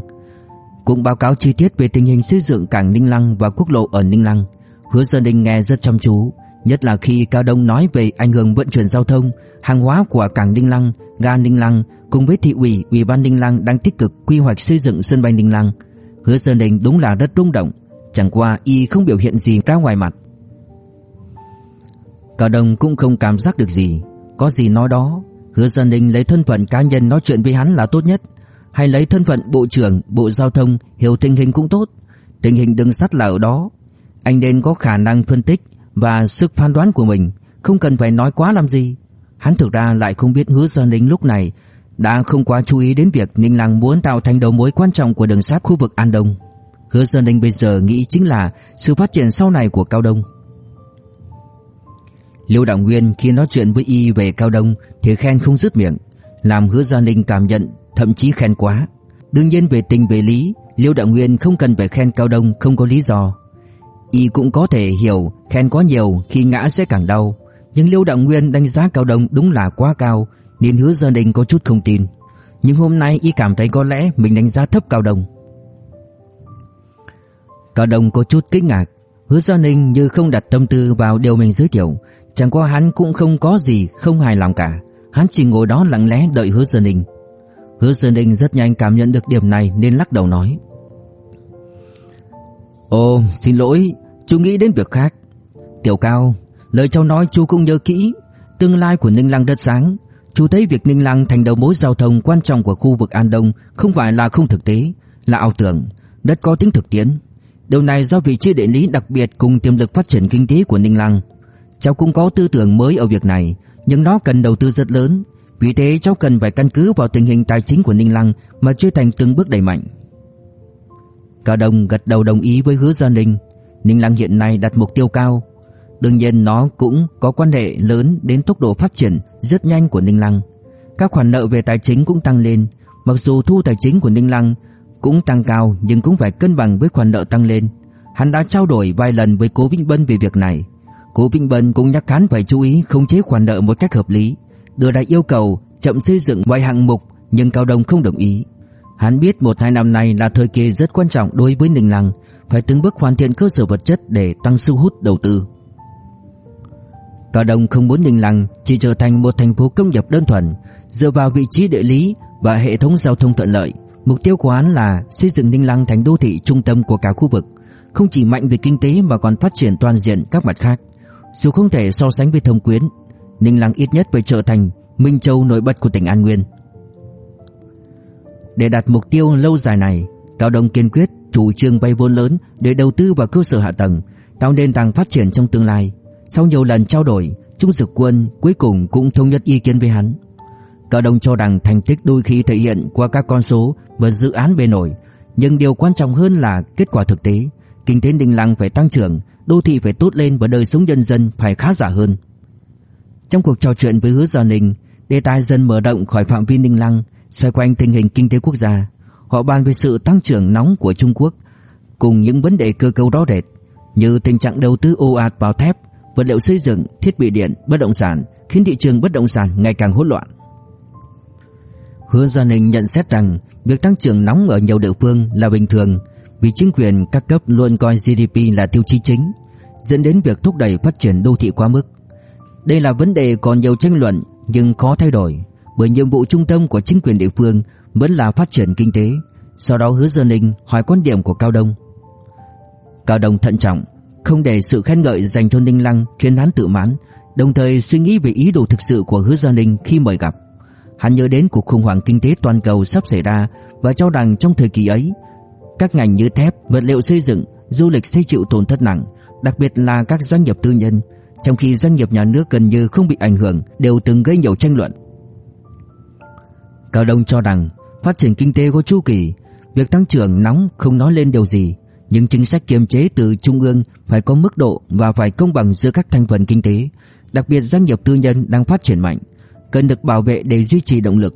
Cũng báo cáo chi tiết về tình hình xây dựng cảng Ninh Lăng và quốc lộ ở Ninh Lăng. Hứa Sơn Ninh nghe rất chăm chú, nhất là khi Cao Đông nói về ảnh hưởng vận chuyển giao thông, hàng hóa của cảng Ninh Lăng, ga Ninh Lăng cùng với thị ủy, ủy ban Ninh Lăng đang tích cực quy hoạch xây dựng sân bay Ninh Lăng. Hứa Sơn Ninh đúng là rất rung động, chẳng qua y không biểu hiện gì ra ngoài mặt. Cao Đông cũng không cảm giác được gì. Có gì nói đó, Hứa Giang Ninh lấy thân phận cá nhân nói chuyện với hắn là tốt nhất. Hay lấy thân phận Bộ trưởng, Bộ Giao thông, hiểu tình hình cũng tốt. Tình hình đường sắt là ở đó. Anh nên có khả năng phân tích Và sức phán đoán của mình. Không cần phải nói quá làm gì. Hắn thực ra lại không biết Hứa Giang Ninh lúc này Đã không quá chú ý đến việc Ninh Lăng muốn tạo thành đầu mối quan trọng của đường sắt khu vực An Đông. Hứa Giang Ninh bây giờ nghĩ chính là Sự phát triển sau này của Cao Đông. Liêu Đạo Nguyên khi nói chuyện với y về Cao Đông thì khen không dứt miệng, làm Hứa Gia Ninh cảm nhận thậm chí khen quá. Đương nhiên về tình về lý, Liêu Đạo Nguyên không cần phải khen Cao Đông không có lý do. Y cũng có thể hiểu khen quá nhiều khi ngã sẽ càng đau, nhưng Liêu Đạo Nguyên đánh giá Cao Đông đúng là quá cao nên Hứa Gia Ninh có chút không tin. Nhưng hôm nay y cảm thấy có lẽ mình đánh giá thấp Cao Đông. Cao Đông có chút kinh ngạc, Hứa Gia Ninh như không đặt tâm tư vào điều mình giới thiệu, Chẳng qua hắn cũng không có gì, không hài lòng cả. Hắn chỉ ngồi đó lặng lẽ đợi hứa Sơn Ninh. Hứa Sơn Ninh rất nhanh cảm nhận được điểm này nên lắc đầu nói. Ồ, xin lỗi, Chú nghĩ đến việc khác. Tiểu Cao, Lời cháu nói chú cũng nhớ kỹ. Tương lai của Ninh Lăng đất sáng. Chú thấy việc Ninh Lăng thành đầu mối giao thông quan trọng của khu vực An Đông Không phải là không thực tế, Là ảo tưởng, đất có tính thực tiễn. Điều này do vị trí địa lý đặc biệt cùng tiềm lực phát triển kinh tế của Ninh Lăng. Cháu cũng có tư tưởng mới ở việc này, Nhưng nó cần đầu tư rất lớn. Vì thế cháu cần phải căn cứ vào tình hình tài chính của Ninh Lăng Mà chưa thành từng bước đẩy mạnh. Cao đồng gật đầu đồng ý với hứa Gia Ninh. Ninh Lăng hiện nay đặt mục tiêu cao. Đương nhiên nó cũng có quan hệ lớn đến tốc độ phát triển rất nhanh của Ninh Lăng. Các khoản nợ về tài chính cũng tăng lên. Mặc dù thu tài chính của Ninh Lăng cũng tăng cao, nhưng cũng phải cân bằng với khoản nợ tăng lên. Hắn đã trao đổi vài lần với Cố Vĩnh Bân về việc này. Cố Vinh Bân cũng nhắc cán phải chú ý khống chế khoản nợ một cách hợp lý, đưa ra yêu cầu chậm xây dựng vài hạng mục nhưng Cao Đông không đồng ý. Hắn biết một hai năm này là thời kỳ rất quan trọng đối với Ninh Lăng, phải từng bước hoàn thiện cơ sở vật chất để tăng sức hút đầu tư. Cao Đông không muốn Ninh Lăng chỉ trở thành một thành phố công nghiệp đơn thuần, dựa vào vị trí địa lý và hệ thống giao thông thuận lợi. Mục tiêu của hắn là xây dựng Ninh Lăng thành đô thị trung tâm của cả khu vực, không chỉ mạnh về kinh tế mà còn phát triển toàn diện các mặt khác. Dù không thể so sánh với Thông Quyến, Ninh Lăng ít nhất phải trở thành Minh Châu nổi bật của tỉnh An Nguyên. Để đạt mục tiêu lâu dài này, Cao Đông kiên quyết chủ trương vay vốn lớn để đầu tư vào cơ sở hạ tầng, tạo nền tảng phát triển trong tương lai. Sau nhiều lần trao đổi, Trung Dực Quân cuối cùng cũng thống nhất ý kiến với hắn. Cao Đông cho rằng thành tích đôi khi thể hiện qua các con số và dự án bề nổi, nhưng điều quan trọng hơn là kết quả thực tế. Kinh tế Ninh Lăng phải tăng trưởng, đô thị phải tốt lên và đời sống nhân dân phải khá giả hơn. Trong cuộc trò chuyện với Hứa Gia Ninh, đề tài dần mở rộng khỏi phạm vi Ninh Lăng, xoay quanh tình hình kinh tế quốc gia. Họ bàn về sự tăng trưởng nóng của Trung Quốc cùng những vấn đề cơ cấu rõ rệt như tình trạng đầu tư ồ ạt vào thép, vật liệu xây dựng, thiết bị điện, bất động sản khiến thị trường bất động sản ngày càng hỗn loạn. Hứa Gia Ninh nhận xét rằng việc tăng trưởng nóng ở nhiều địa phương là bình thường vì chính quyền các cấp luôn coi GDP là tiêu chí chính, dẫn đến việc thúc đẩy phát triển đô thị quá mức. Đây là vấn đề còn nhiều tranh luận nhưng khó thay đổi, bởi nhiệm vụ trung tâm của chính quyền địa phương vẫn là phát triển kinh tế. Sau đó Hứa Gia Ninh hỏi quan điểm của Cao Đông. Cao Đông thận trọng, không để sự khen ngợi dành cho Ninh Lăng khiến hắn tự mãn, đồng thời suy nghĩ về ý đồ thực sự của Hứa Gia Ninh khi mời gặp. Hắn nhớ đến cuộc khủng hoảng kinh tế toàn cầu sắp xảy ra và cho rằng trong thời kỳ ấy, các ngành như thép, vật liệu xây dựng, du lịch sẽ chịu tổn thất nặng, đặc biệt là các doanh nghiệp tư nhân, trong khi doanh nghiệp nhà nước gần như không bị ảnh hưởng, đều từng gây nhiều tranh luận. Cao Đông cho rằng phát triển kinh tế có chu kỳ, việc tăng trưởng nóng không nói lên điều gì, nhưng chính sách kiềm chế từ trung ương phải có mức độ và phải công bằng giữa các thành phần kinh tế, đặc biệt doanh nghiệp tư nhân đang phát triển mạnh, cần được bảo vệ để duy trì động lực.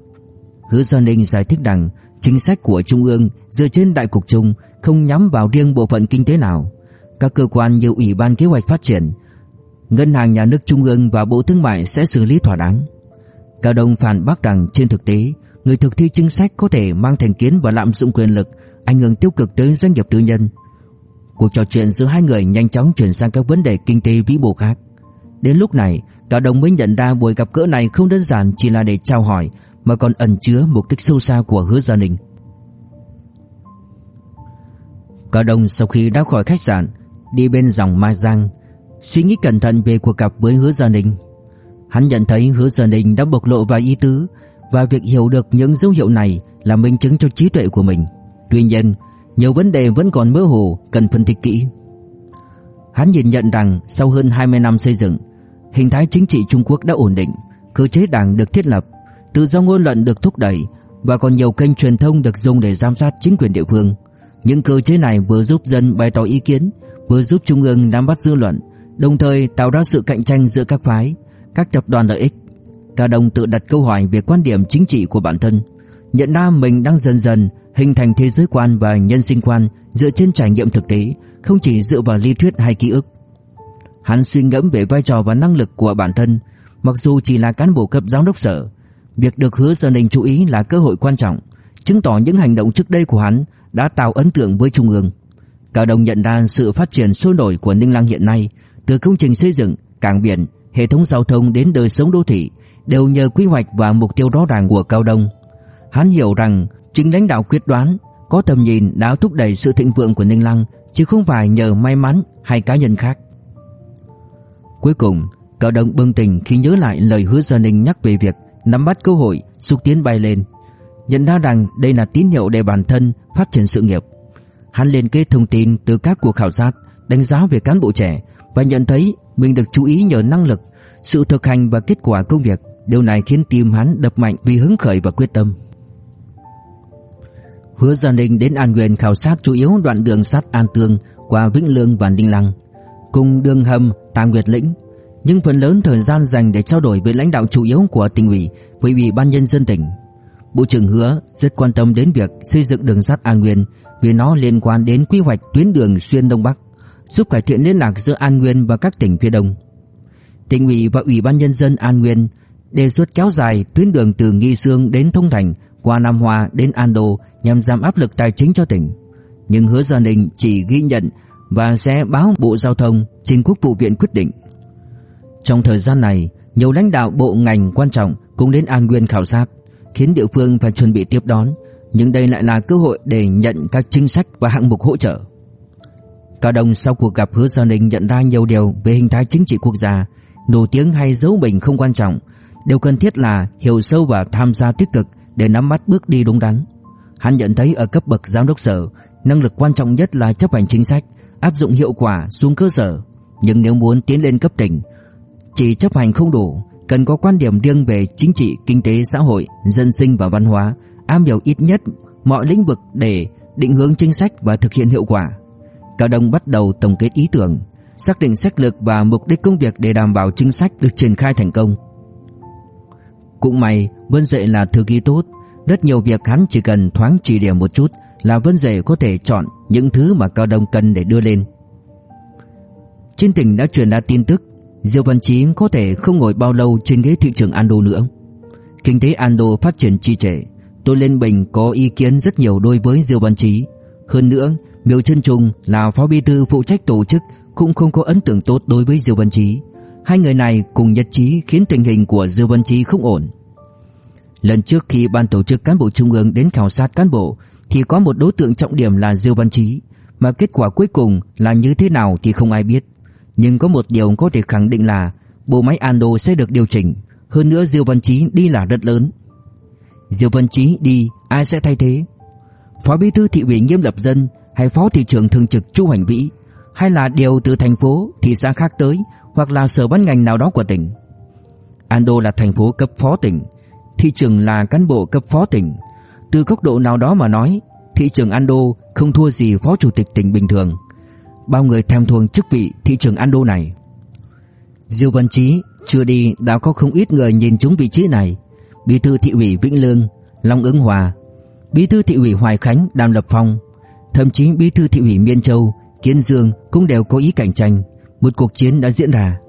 Hứa Gia Ninh giải thích rằng chính sách của trung ương dựa trên đại cục chung, không nhắm vào riêng bộ phận kinh tế nào. Các cơ quan như Ủy ban Kế hoạch Phát triển, Ngân hàng Nhà nước Trung ương và Bộ Thương mại sẽ xử lý thỏa đáng. Cao Đông phản bác rằng trên thực tế, người thực thi chính sách có thể mang thành kiến và lạm dụng quyền lực, ảnh hưởng tiêu cực tới doanh nghiệp tư nhân. Cuộc trò chuyện giữa hai người nhanh chóng chuyển sang các vấn đề kinh tế vĩ mô khác. Đến lúc này, Cao Đông mới nhận ra buổi gặp gỡ này không đơn giản chỉ là để trao hỏi mà còn ẩn chứa mục đích sâu xa của Hứa Gia Ninh. Cao Đông sau khi đã khỏi khách sạn, đi bên dòng Mai Giang, suy nghĩ cẩn thận về cuộc gặp với Hứa Gia Ninh. Hắn nhận thấy Hứa Gia Ninh đã bộc lộ vài ý tứ và việc hiểu được những dấu hiệu này là minh chứng cho trí tuệ của mình. Tuy nhiên, nhiều vấn đề vẫn còn mơ hồ, cần phân tích kỹ. Hắn nhìn nhận rằng sau hơn 20 năm xây dựng, hình thái chính trị Trung Quốc đã ổn định, cơ chế đảng được thiết lập, tự do ngôn luận được thúc đẩy và còn nhiều kênh truyền thông được dùng để giám sát chính quyền địa phương. Những cơ chế này vừa giúp dân bày tỏ ý kiến, vừa giúp trung ương nắm bắt dư luận, đồng thời tạo ra sự cạnh tranh giữa các phái, các tập đoàn lợi ích. cả đồng tự đặt câu hỏi về quan điểm chính trị của bản thân, nhận ra mình đang dần dần hình thành thế giới quan và nhân sinh quan dựa trên trải nghiệm thực tế, không chỉ dựa vào lý thuyết hay ký ức. Hắn suy ngẫm về vai trò và năng lực của bản thân, mặc dù chỉ là cán bộ cấp giám đốc sở, việc được Hứa Sơn Đình chú ý là cơ hội quan trọng, chứng tỏ những hành động trước đây của hắn đã tạo ấn tượng với trung ương. Cao Đông nhận ra sự phát triển sôi nổi của Ninh Lăng hiện nay, từ công trình xây dựng, cảng biển, hệ thống giao thông đến đời sống đô thị đều nhờ quy hoạch và mục tiêu rõ ràng của Cao Đông. Hắn hiểu rằng chính lãnh đạo quyết đoán, có tầm nhìn đã thúc đẩy sự thịnh vượng của Ninh Lăng, chứ không phải nhờ may mắn hay cá nhân khác. Cuối cùng, Cao Đông bừng tỉnh khi nhớ lại lời hứa Sơn Ninh nhắc về việc nắm bắt cơ hội, xúc tiến bay lên, nhận ra rằng đây là tín hiệu để bản thân phát triển sự nghiệp. Hắn liên kết thông tin từ các cuộc khảo sát, đánh giá về cán bộ trẻ và nhận thấy mình được chú ý nhờ năng lực, sự thực hành và kết quả công việc. Điều này khiến tim hắn đập mạnh vì hứng khởi và quyết tâm. Hứa Gia Ninh đến An Nguyên khảo sát chủ yếu đoạn đường sắt An Tương qua Vĩnh Lương và Ninh Lăng, cùng đường hầm Tà Nguyệt Lĩnh, nhưng phần lớn thời gian dành để trao đổi với lãnh đạo chủ yếu của tỉnh ủy với ủy ban nhân dân tỉnh. Bộ trưởng Hứa rất quan tâm đến việc xây dựng đường sắt An Nguyên vì nó liên quan đến quy hoạch tuyến đường xuyên Đông Bắc, giúp cải thiện liên lạc giữa An Nguyên và các tỉnh phía Đông. Tỉnh ủy và ủy ban nhân dân An Nguyên đề xuất kéo dài tuyến đường từ Nghi Sương đến Thông Thành qua Nam Hoa đến An Đô nhằm giảm áp lực tài chính cho tỉnh. Nhưng Hứa Gia Ninh chỉ ghi nhận và sẽ báo Bộ Giao thông trình Quốc vụ viện quyết định. Trong thời gian này, nhiều lãnh đạo bộ ngành quan trọng cũng đến An Nguyên khảo sát, khiến địa phương phải chuẩn bị tiếp đón, nhưng đây lại là cơ hội để nhận các chính sách và hạng mục hỗ trợ. Cao Đông sau cuộc gặp Hứa Gia Ninh nhận ra nhiều điều về hình thái chính trị quốc gia, nổi tiếng hay giấu mình không quan trọng, điều cần thiết là hiểu sâu và tham gia tích cực để nắm bắt bước đi đúng đắn. Hắn nhận thấy ở cấp bậc giám đốc sở, năng lực quan trọng nhất là chấp hành chính sách, áp dụng hiệu quả xuống cơ sở, nhưng nếu muốn tiến lên cấp tỉnh, chỉ chấp hành không đủ, cần có quan điểm riêng về chính trị, kinh tế, xã hội, dân sinh và văn hóa, am hiểu ít nhất mọi lĩnh vực để định hướng chính sách và thực hiện hiệu quả. Cao Đông bắt đầu tổng kết ý tưởng, xác định sách lược và mục đích công việc để đảm bảo chính sách được triển khai thành công. Cũng may, Vân Dệ là thư ký tốt, rất nhiều việc hắn chỉ cần thoáng chỉ điểm một chút là Vân Dệ có thể chọn những thứ mà Cao Đông cần để đưa lên. Trên tỉnh đã truyền ra tin tức Diêu Văn Chí có thể không ngồi bao lâu trên ghế thị trường Ando nữa. Kinh tế Ando phát triển trì trệ, Tôi lên bình có ý kiến rất nhiều đối với Diêu Văn Chí. Hơn nữa, Miêu Trân Trung là phó bí thư phụ trách tổ chức cũng không có ấn tượng tốt đối với Diêu Văn Chí. Hai người này cùng nhất trí khiến tình hình của Diêu Văn Chí không ổn. Lần trước khi ban tổ chức cán bộ trung ương đến khảo sát cán bộ thì có một đối tượng trọng điểm là Diêu Văn Chí, mà kết quả cuối cùng là như thế nào thì không ai biết. Nhưng có một điều có thể khẳng định là bộ máy Ando sẽ được điều chỉnh, hơn nữa Diêu Văn Chí đi là rất lớn. Diêu Văn Chí đi, ai sẽ thay thế? Phó bí thư thị ủy Nghiêm Lập Dân hay phó thị trưởng thường trực Chu Hoành Vĩ hay là điều từ thành phố, thị xã khác tới hoặc là sở ban ngành nào đó của tỉnh. Ando là thành phố cấp phó tỉnh, thị trưởng là cán bộ cấp phó tỉnh. Từ góc độ nào đó mà nói, thị trưởng Ando không thua gì phó chủ tịch tỉnh bình thường. Bao người thèm thuồng chức vị thị trưởng Ando này. Diêu Văn Chí chưa đi đã có không ít người nhìn trúng vị trí này. Bí thư thị ủy Vĩnh Lương, Long Ứng Hòa, Bí thư thị ủy Hoài Khánh, Đàm Lập Phong, thậm chí bí thư thị ủy Miên Châu, Kiến Dương cũng đều có ý cạnh tranh. Một cuộc chiến đã diễn ra.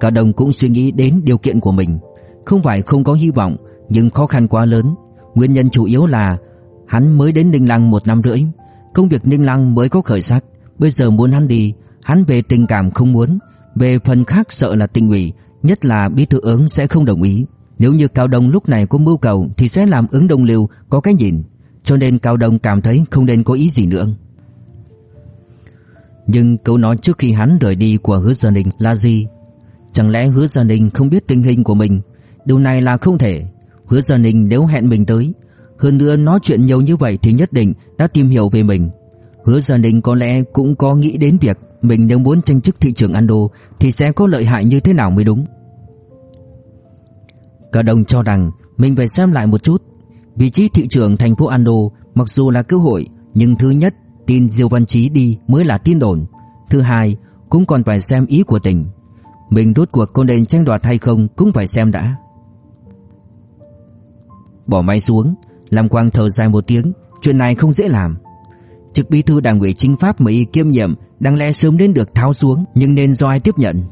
Cả đồng cũng suy nghĩ đến điều kiện của mình, không phải không có hy vọng, nhưng khó khăn quá lớn. Nguyên nhân chủ yếu là hắn mới đến Ninh Lăng một năm rưỡi, công việc Ninh Lăng mới có khởi sắc, bây giờ muốn hắn đi, hắn về tình cảm không muốn, về phần khác sợ là tình ủy, nhất là bí thư ứng sẽ không đồng ý. Nếu như Cao Đông lúc này có mưu cầu thì sẽ làm ứng đồng liều có cái nhìn, cho nên Cao Đông cảm thấy không nên có ý gì nữa. Nhưng câu nói trước khi hắn rời đi của Hứa Gia Ninh là gì? Chẳng lẽ Hứa Gia Ninh không biết tình hình của mình? Điều này là không thể. Hứa Gia Ninh nếu hẹn mình tới, hơn nữa nói chuyện nhiều như vậy thì nhất định đã tìm hiểu về mình. Hứa Gia đình có lẽ cũng có nghĩ đến việc mình nếu muốn tranh chức thị trường Ando thì sẽ có lợi hại như thế nào mới đúng. Cả đồng cho rằng mình phải xem lại một chút. Vị trí thị trưởng thành phố Ando mặc dù là cơ hội, nhưng thứ nhất, tin Diêu Văn Chí đi mới là tin đồn. Thứ hai, cũng còn phải xem ý của tỉnh. Mình rốt cuộc có nên tranh đoạt hay không cũng phải xem đã. Bỏ máy xuống, làm quang thở dài một tiếng, chuyện này không dễ làm. Trực bí thư đảng ủy chính pháp mà y kiêm nhiệm đáng lẽ sớm đến được tháo xuống nhưng nên do ai tiếp nhận.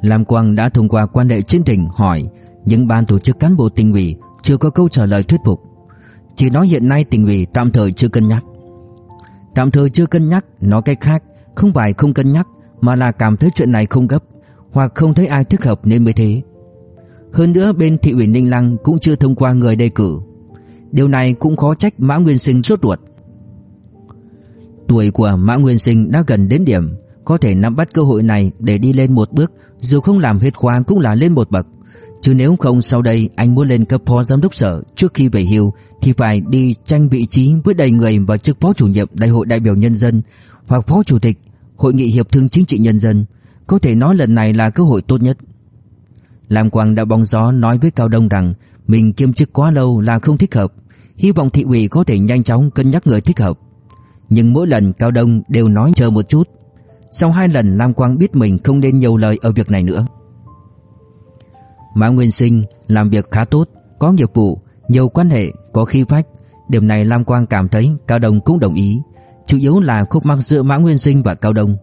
Lam Quang đã thông qua quan hệ trên tỉnh hỏi những ban tổ chức cán bộ tỉnh ủy chưa có câu trả lời thuyết phục. Chỉ nói hiện nay tỉnh ủy tạm thời chưa cân nhắc. Tạm thời chưa cân nhắc, nói cách khác, không phải không cân nhắc mà là cảm thấy chuyện này không gấp hoặc không thấy ai thích hợp nên mới thế. Hơn nữa bên thị ủy Ninh Lăng cũng chưa thông qua người đề cử. Điều này cũng khó trách Mã Nguyên Sinh sốt ruột. Tuổi của Mã Nguyên Sinh đã gần đến điểm, có thể nắm bắt cơ hội này để đi lên một bước, dù không làm hết khoa cũng là lên một bậc. Chứ nếu không sau đây anh muốn lên cấp phó giám đốc sở trước khi về hưu thì phải đi tranh vị trí với đầy người vào chức phó chủ nhiệm đại hội đại biểu nhân dân hoặc phó chủ tịch hội nghị hiệp thương chính trị nhân dân. Có thể nói lần này là cơ hội tốt nhất. Lam Quang đã bóng gió nói với Cao Đông rằng mình kiêm chức quá lâu là không thích hợp, hy vọng thị ủy có thể nhanh chóng cân nhắc người thích hợp. Nhưng mỗi lần Cao Đông đều nói chờ một chút, sau hai lần Lam Quang biết mình không nên nhiều lời ở việc này nữa. Mã Nguyên Sinh làm việc khá tốt, có nghiệp vụ, nhiều quan hệ, có khí phách. Điểm này Lam Quang cảm thấy Cao Đông cũng đồng ý. Chủ yếu là khúc mắc giữa Mã Nguyên Sinh và Cao Đông.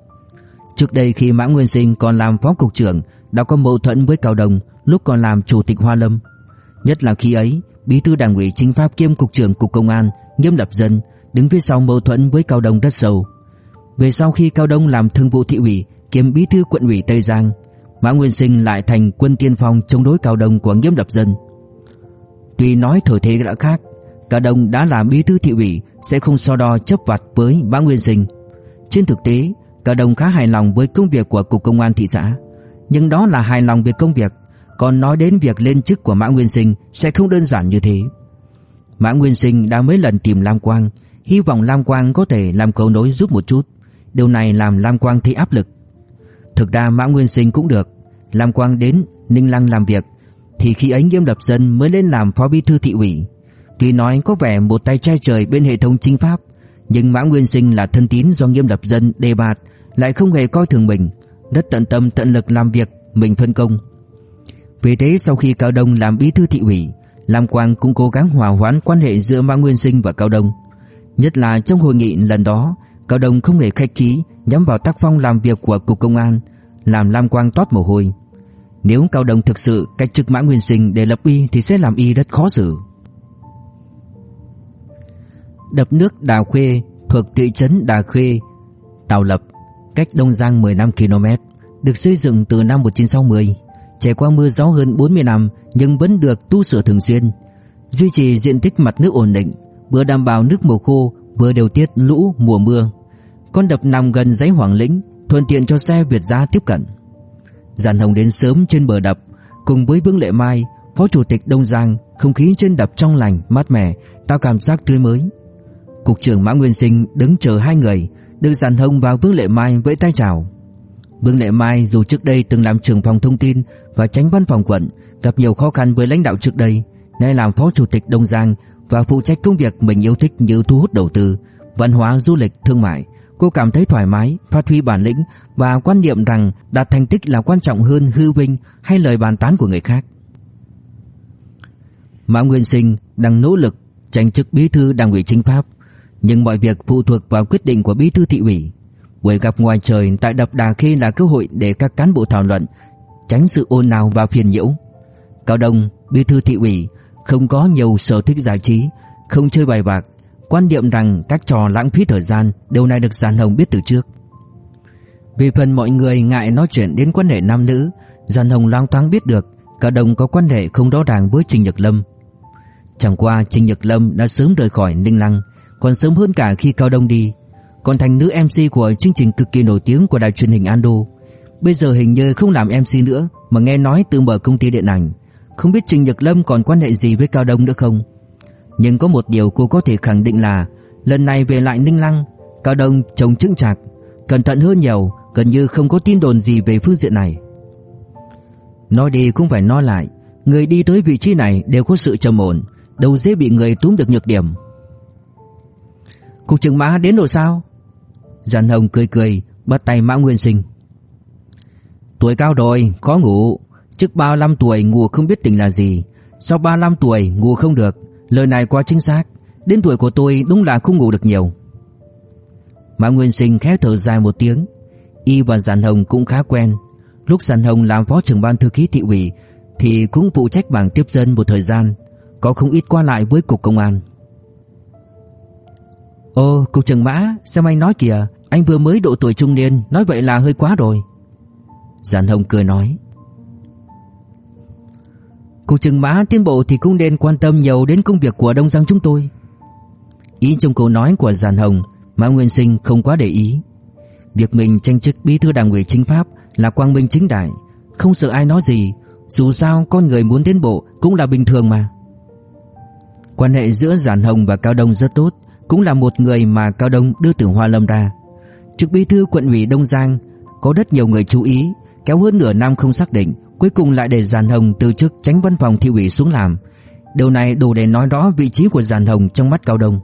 Trước đây khi Mã Nguyên Sinh còn làm phó cục trưởng đã có mâu thuẫn với Cao Đông lúc còn làm chủ tịch Hoa Lâm. Nhất là khi ấy, bí thư đảng ủy chính pháp kiêm cục trưởng cục công an Nghiêm Lập Dân đứng phía sau mâu thuẫn với Cao Đông rất sâu. Về sau khi Cao Đông làm thương vụ thị ủy kiêm bí thư quận ủy Tây Giang, Mã Nguyên Sinh lại thành quân tiên phong chống đối Cao Đông của Nghiêm Lập Dân. Tuy nói thời thế đã khác, Cao Đông đã làm bí thư thị ủy sẽ không so đo chấp vặt với Mã Nguyên Sinh. Trên thực tế, Cao Đông khá hài lòng với công việc của cục công an thị xã, nhưng đó là hài lòng về công việc, còn nói đến việc lên chức của Mã Nguyên Sinh sẽ không đơn giản như thế. Mã Nguyên Sinh đã mấy lần tìm Lam Quang, hy vọng Lam Quang có thể làm cầu nối giúp một chút. Điều này làm Lam Quang thấy áp lực. Thực ra Mã Nguyên Sinh cũng được, Lam Quang đến Ninh Lăng làm việc thì khi ấy Nghiêm Lập Dân mới lên làm phó bí thư thị ủy. Tuy nói có vẻ một tay trai trời bên hệ thống chính pháp, nhưng Mã Nguyên Sinh là thân tín do Nghiêm Lập Dân đề bạt, lại không hề coi thường mình, rất tận tâm tận lực làm việc mình phân công. Vì thế sau khi Cao Đông làm bí thư thị ủy, Lam Quang cũng cố gắng hòa hoãn quan hệ giữa Mã Nguyên Sinh và Cao Đông. Nhất là trong hội nghị lần đó, Cao Đông không hề khách khí nhắm vào tác phong làm việc của cục công an, làm Lam Quang toát mồ hôi. Nếu Cao Đông thực sự cách chức Mã Nguyên Sinh để lập y thì sẽ làm y rất khó xử. Đập nước Đà Khuê thuộc thị trấn Đà Khuê, Tào Lập, cách Đông Giang 15 km, được xây dựng từ năm 1960. Trải qua mưa gió hơn 40 năm nhưng vẫn được tu sửa thường xuyên, duy trì diện tích mặt nước ổn định, vừa đảm bảo nước mùa khô vừa điều tiết lũ mùa mưa. Con đập nằm gần dãy Hoàng Lĩnh, thuận tiện cho xe Việt gia tiếp cận. giản Hồng đến sớm trên bờ đập, cùng với Vương Lệ Mai, Phó Chủ tịch Đông Giang, không khí trên đập trong lành, mát mẻ, tạo cảm giác tươi mới. Cục trưởng Mã Nguyên Sinh đứng chờ hai người, được giản Hồng và Vương Lệ Mai vẫy tay chào. Vương Lệ Mai dù trước đây từng làm trưởng phòng thông tin và tránh văn phòng quận, gặp nhiều khó khăn với lãnh đạo trước đây, nay làm phó chủ tịch Đông Giang và phụ trách công việc mình yêu thích như thu hút đầu tư, văn hóa, du lịch, thương mại. Cô cảm thấy thoải mái, phát huy bản lĩnh và quan niệm rằng đạt thành tích là quan trọng hơn hư vinh hay lời bàn tán của người khác. Mã Nguyên Sinh đang nỗ lực tranh chức bí thư đảng ủy chính pháp, nhưng mọi việc phụ thuộc vào quyết định của bí thư thị ủy. Buổi gặp ngoài trời tại đập Đà Khê là cơ hội để các cán bộ thảo luận, tránh sự ồn ào và phiền nhiễu. Cao Đông, bí thư thị ủy, không có nhiều sở thích giải trí, không chơi bài bạc, quan niệm rằng các trò lãng phí thời gian, điều này được Giàn Hồng biết từ trước. Vì phần mọi người ngại nói chuyện đến quan hệ nam nữ, Giàn Hồng loang thoáng biết được Cao Đông có quan hệ không rõ ràng với Trình Nhật Lâm. Chẳng qua Trình Nhật Lâm đã sớm rời khỏi Ninh Lăng, còn sớm hơn cả khi Cao Đông đi, còn thành nữ MC của chương trình cực kỳ nổi tiếng của đài truyền hình Ando. Bây giờ hình như không làm MC nữa mà nghe nói từ mở công ty điện ảnh. Không biết Trình Nhật Lâm còn quan hệ gì với Cao Đông nữa không? Nhưng có một điều cô có thể khẳng định là lần này về lại Ninh Lăng, Cao Đông trông chững chạc, cẩn thận hơn nhiều, gần như không có tin đồn gì về phương diện này. Nói đi cũng phải nói lại, người đi tới vị trí này đều có sự trầm ổn, đâu dễ bị người túm được nhược điểm. Cục trưởng Mã đến rồi sao? Giản Hồng cười cười, bắt tay Mã Nguyên Sinh. Tuổi cao rồi, khó ngủ, trước 35 tuổi ngủ không biết tình là gì, sau 35 tuổi ngủ không được, lời này quá chính xác, đến tuổi của tôi đúng là không ngủ được nhiều. Mã Nguyên Sinh khẽ thở dài một tiếng, y và Giản Hồng cũng khá quen, lúc Giản Hồng làm phó trưởng ban thư ký thị ủy thì cũng phụ trách bảng tiếp dân một thời gian, có không ít qua lại với cục công an. Ồ, cục trưởng Mã, xem anh nói kìa, anh vừa mới độ tuổi trung niên, nói vậy là hơi quá rồi. Giản Hồng cười nói. Cục trưởng Mã tiến bộ thì cũng nên quan tâm nhiều đến công việc của Đông Giang chúng tôi. Ý trong câu nói của Giản Hồng, Mã Nguyên Sinh không quá để ý. Việc mình tranh chức bí thư đảng ủy chính pháp là quang minh chính đại, không sợ ai nói gì, dù sao con người muốn tiến bộ cũng là bình thường mà. Quan hệ giữa Giản Hồng và Cao Đông rất tốt, cũng là một người mà Cao Đông đưa từ Hoa Lâm ra. Trực bí thư quận ủy Đông Giang có rất nhiều người chú ý, kéo hơn nửa năm không xác định, cuối cùng lại để Giàn Hồng từ chức tránh văn phòng thị ủy xuống làm. Điều này đủ để nói rõ vị trí của Giàn Hồng trong mắt Cao Đông.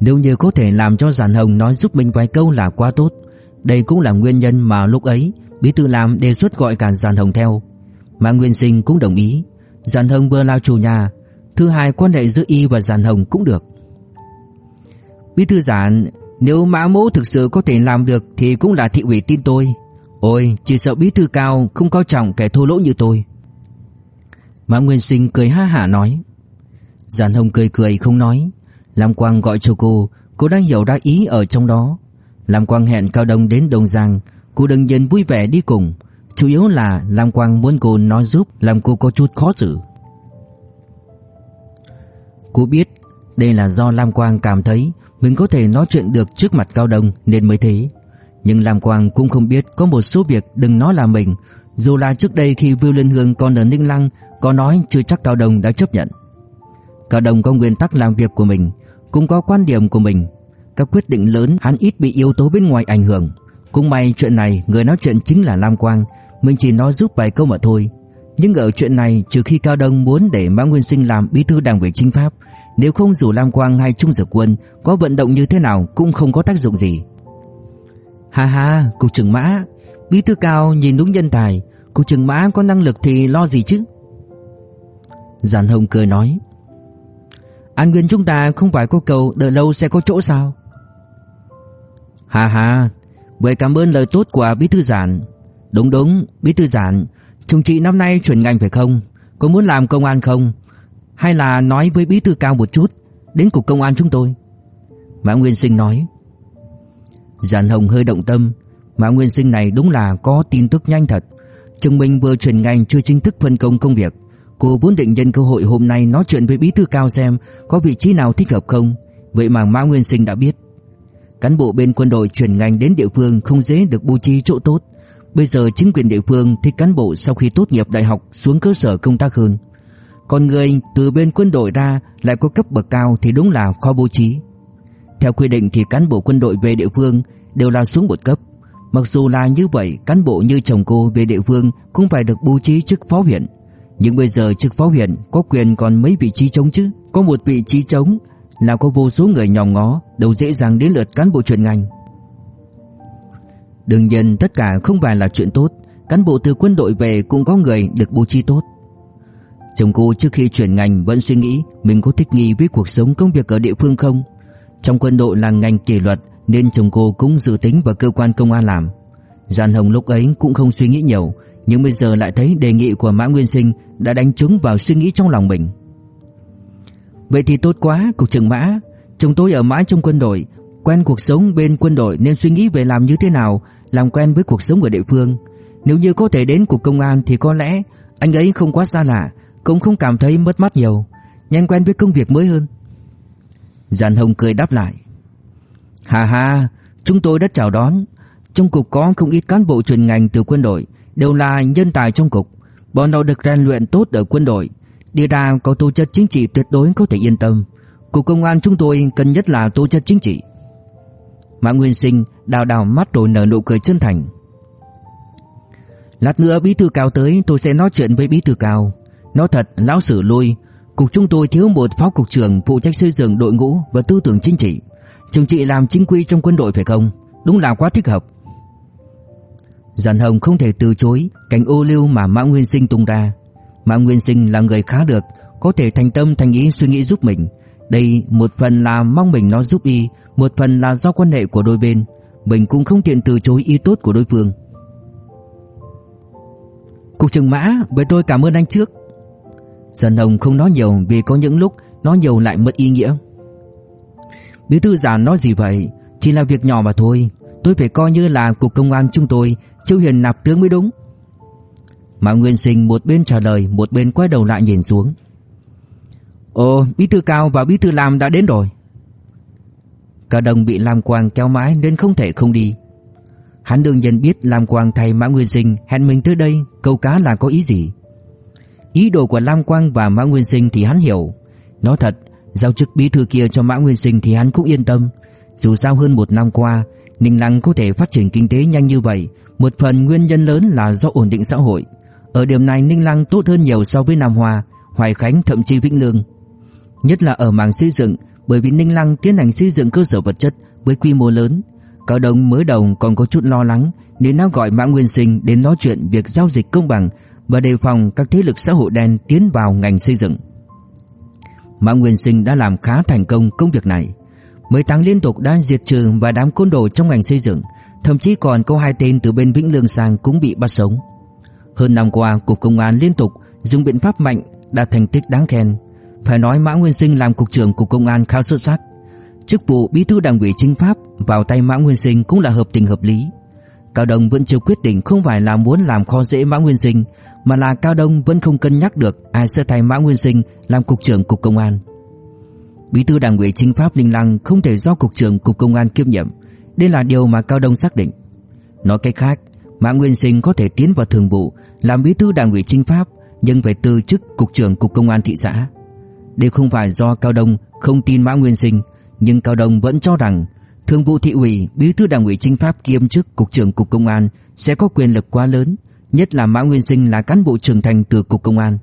Nếu như có thể làm cho Giàn Hồng nói giúp mình vài câu là quá tốt, đây cũng là nguyên nhân mà lúc ấy bí thư làm đề xuất gọi cả Giàn Hồng theo. Mà Nguyên Sinh cũng đồng ý. Giàn Hồng vừa là chủ nhà, Thứ hai, quan hệ giữa y và Giản Hồng cũng được. Bí thư giản, Nếu mã mẫu thực sự có thể làm được Thì cũng là thị ủy tin tôi. Ôi, chỉ sợ bí thư cao Không coi trọng kẻ thô lỗ như tôi. Mã Nguyên Sinh cười ha hả nói. Giản Hồng cười cười không nói. Lam Quang gọi cho cô Cô đang hiểu ra ý ở trong đó. Lam Quang hẹn Cao Đông đến Đông Giang, Cô đương nhiên vui vẻ đi cùng. Chủ yếu là Lam Quang muốn cô nói giúp Làm cô có chút khó xử. Cô biết. Đây là do Lam Quang cảm thấy Mình có thể nói chuyện được trước mặt Cao Đông Nên mới thế. Nhưng Lam Quang cũng không biết Có một số việc đừng nói là mình, Dù là trước đây khi Vưu Liên Hương còn ở Ninh Lăng, Có nói chưa chắc Cao Đông đã chấp nhận. Cao Đông có nguyên tắc làm việc của mình, Cũng có quan điểm của mình. Các quyết định lớn hắn ít bị yếu tố bên ngoài ảnh hưởng. Cũng may chuyện này, người nói chuyện chính là Lam Quang, Mình chỉ nói giúp vài câu mà thôi. Nhưng ở chuyện này trừ khi Cao Đông muốn để Mã Nguyên Sinh làm bí thư đảng ủy chính pháp Nếu không dù Lam Quang hay Trung Dược Quân Có vận động như thế nào cũng không có tác dụng gì. Ha ha, cục trưởng Mã Bí thư cao nhìn đúng nhân tài Cục trưởng Mã có năng lực thì lo gì chứ? Giản Hồng cười nói An Nguyên chúng ta không phải có cầu đợi lâu sẽ có chỗ sao? Ha ha Vậy cảm ơn lời tốt của Bí Thư Giản. Đúng đúng Bí Thư Giản Chúng chị năm nay chuyển ngành phải không? Có muốn làm công an không? Hay là nói với Bí Thư Cao một chút, Đến cục công an chúng tôi? Mã Nguyên Sinh nói. Giản Hồng hơi động tâm. Mã Nguyên Sinh này đúng là có tin tức nhanh thật. Trường Minh vừa chuyển ngành chưa chính thức phân công công việc. Cô vốn định nhân cơ hội hôm nay nói chuyện với bí thư cao xem có vị trí nào thích hợp không. Vậy mà Mã Nguyên Sinh đã biết. Cán bộ bên quân đội chuyển ngành đến địa phương không dễ được bố trí chỗ tốt. Bây giờ chính quyền địa phương thích cán bộ sau khi tốt nghiệp đại học xuống cơ sở công tác hơn. Còn người từ bên quân đội ra lại có cấp bậc cao thì đúng là khó bố trí. Theo quy định thì cán bộ quân đội về địa phương đều là xuống một cấp. Mặc dù là như vậy, cán bộ như chồng cô về địa phương cũng phải được bố trí chức phó huyện. Nhưng bây giờ chức phó huyện có quyền còn mấy vị trí trống chứ Có một vị trí trống là có vô số người nhòm ngó Đâu dễ dàng đến lượt cán bộ chuyên ngành Đương nhiên tất cả không phải là chuyện tốt. Cán bộ từ quân đội về cũng có người được bố trí tốt. Chồng cô trước khi chuyển ngành vẫn suy nghĩ Mình có thích nghi với cuộc sống công việc ở địa phương không? Trong quân đội là ngành kỷ luật Nên chồng cô cũng dự tính vào cơ quan công an làm. Giàn Hồng lúc ấy cũng không suy nghĩ nhiều nhưng bây giờ lại thấy đề nghị của Mã Nguyên Sinh đã đánh trúng vào suy nghĩ trong lòng mình. Vậy thì tốt quá, cục trưởng Mã, chúng tôi ở mãi trong quân đội, quen cuộc sống bên quân đội nên suy nghĩ về làm như thế nào, làm quen với cuộc sống ở địa phương. Nếu như có thể đến cục công an thì có lẽ anh ấy không quá xa lạ, cũng không cảm thấy mất mát nhiều, nhanh quen với công việc mới hơn. Giàn Hồng cười đáp lại. Hà hà, chúng tôi đã chào đón. Trong cục có không ít cán bộ chuyên ngành từ quân đội, đều là nhân tài trong cục, bọn họ được rèn luyện tốt ở quân đội, đi ra có tố chất chính trị tuyệt đối có thể yên tâm. Cục công an chúng tôi cần nhất là tố chất chính trị. Mã Nguyên Sinh đào đào mắt rồi nở nụ cười chân thành. Lát nữa bí thư cao tới tôi sẽ nói chuyện với bí thư cao. Nói thật, lão sử lui, cục chúng tôi thiếu một phó cục trưởng phụ trách xây dựng đội ngũ và tư tưởng chính trị. Chồng chị làm chính quy trong quân đội phải không? Đúng là quá thích hợp. Giản Hồng không thể từ chối cảnh ô lưu mà Mã Nguyên Sinh tung ra. Mã Nguyên Sinh là người khá được, có thể thành tâm thành ý suy nghĩ giúp mình. Đây một phần là mong mình nó giúp y, một phần là do quan hệ của đôi bên. Mình cũng không tiện từ chối ý tốt của đối phương. Cục trưởng Mã, với tôi cảm ơn anh trước. Sơn Hồng không nói nhiều vì có những lúc nói nhiều lại mất ý nghĩa. Bí thư giả nói gì vậy, chỉ là việc nhỏ mà thôi. Tôi phải coi như là cục công an chúng tôi Châu Hiền nạp tướng mới đúng Mã Nguyên Sinh một bên trả lời Một bên quay đầu lại nhìn xuống Ồ Bí Thư Cao và Bí Thư làm đã đến rồi Cả đồng bị Lam Quang kéo mãi Nên không thể không đi Hắn đương nhiên biết Lam Quang thay Mã Nguyên Sinh Hẹn mình tới đây câu cá là có ý gì Ý đồ của Lam Quang và Mã Nguyên Sinh thì hắn hiểu Nói thật Giao chức bí thư kia cho Mã Nguyên Sinh thì hắn cũng yên tâm Dù sao hơn một năm qua Ninh Lăng có thể phát triển kinh tế nhanh như vậy một phần nguyên nhân lớn là do ổn định xã hội. Ở điểm này Ninh Lăng tốt hơn nhiều so với Nam Hoa, Hoài Khánh thậm chí Vĩnh Lương. Nhất là ở mảng xây dựng, bởi vì Ninh Lăng tiến hành xây dựng cơ sở vật chất với quy mô lớn. Cao Đông mới đầu còn có chút lo lắng nên đã gọi Mã Nguyên Sinh đến nói chuyện việc giao dịch công bằng và đề phòng các thế lực xã hội đen tiến vào ngành xây dựng. Mã Nguyên Sinh đã làm khá thành công công việc này. Mấy tháng liên tục đã diệt trừ và đám côn đồ trong ngành xây dựng, Thậm chí còn có hai tên từ bên Vĩnh Lương sang cũng bị bắt sống Hơn năm qua Cục Công an liên tục dùng biện pháp mạnh đạt thành tích đáng khen phải nói Mã Nguyên Sinh làm Cục trưởng Cục Công an khá xuất sắc Chức vụ Bí thư Đảng ủy Chính pháp vào tay Mã Nguyên Sinh cũng là hợp tình hợp lý. Cao Đông vẫn chưa quyết định không phải là muốn làm khó dễ Mã Nguyên Sinh, mà là Cao Đông vẫn không cân nhắc được ai sẽ thay Mã Nguyên Sinh làm cục trưởng cục công an. Bí thư Đảng ủy Chính pháp Ninh Lăng không thể do cục trưởng cục công an kiêm nhiệm, đây là điều mà Cao Đông xác định. Nói cách khác, Mã Nguyên Sinh có thể tiến vào thường vụ làm bí thư Đảng ủy Chính pháp nhưng phải từ chức cục trưởng cục công an thị xã. Đây không phải do Cao Đông không tin Mã Nguyên Sinh, nhưng Cao Đông vẫn cho rằng thường vụ thị ủy, bí thư Đảng ủy Chính pháp kiêm chức cục trưởng cục công an sẽ có quyền lực quá lớn, nhất là Mã Nguyên Sinh là cán bộ trưởng thành từ cục công an.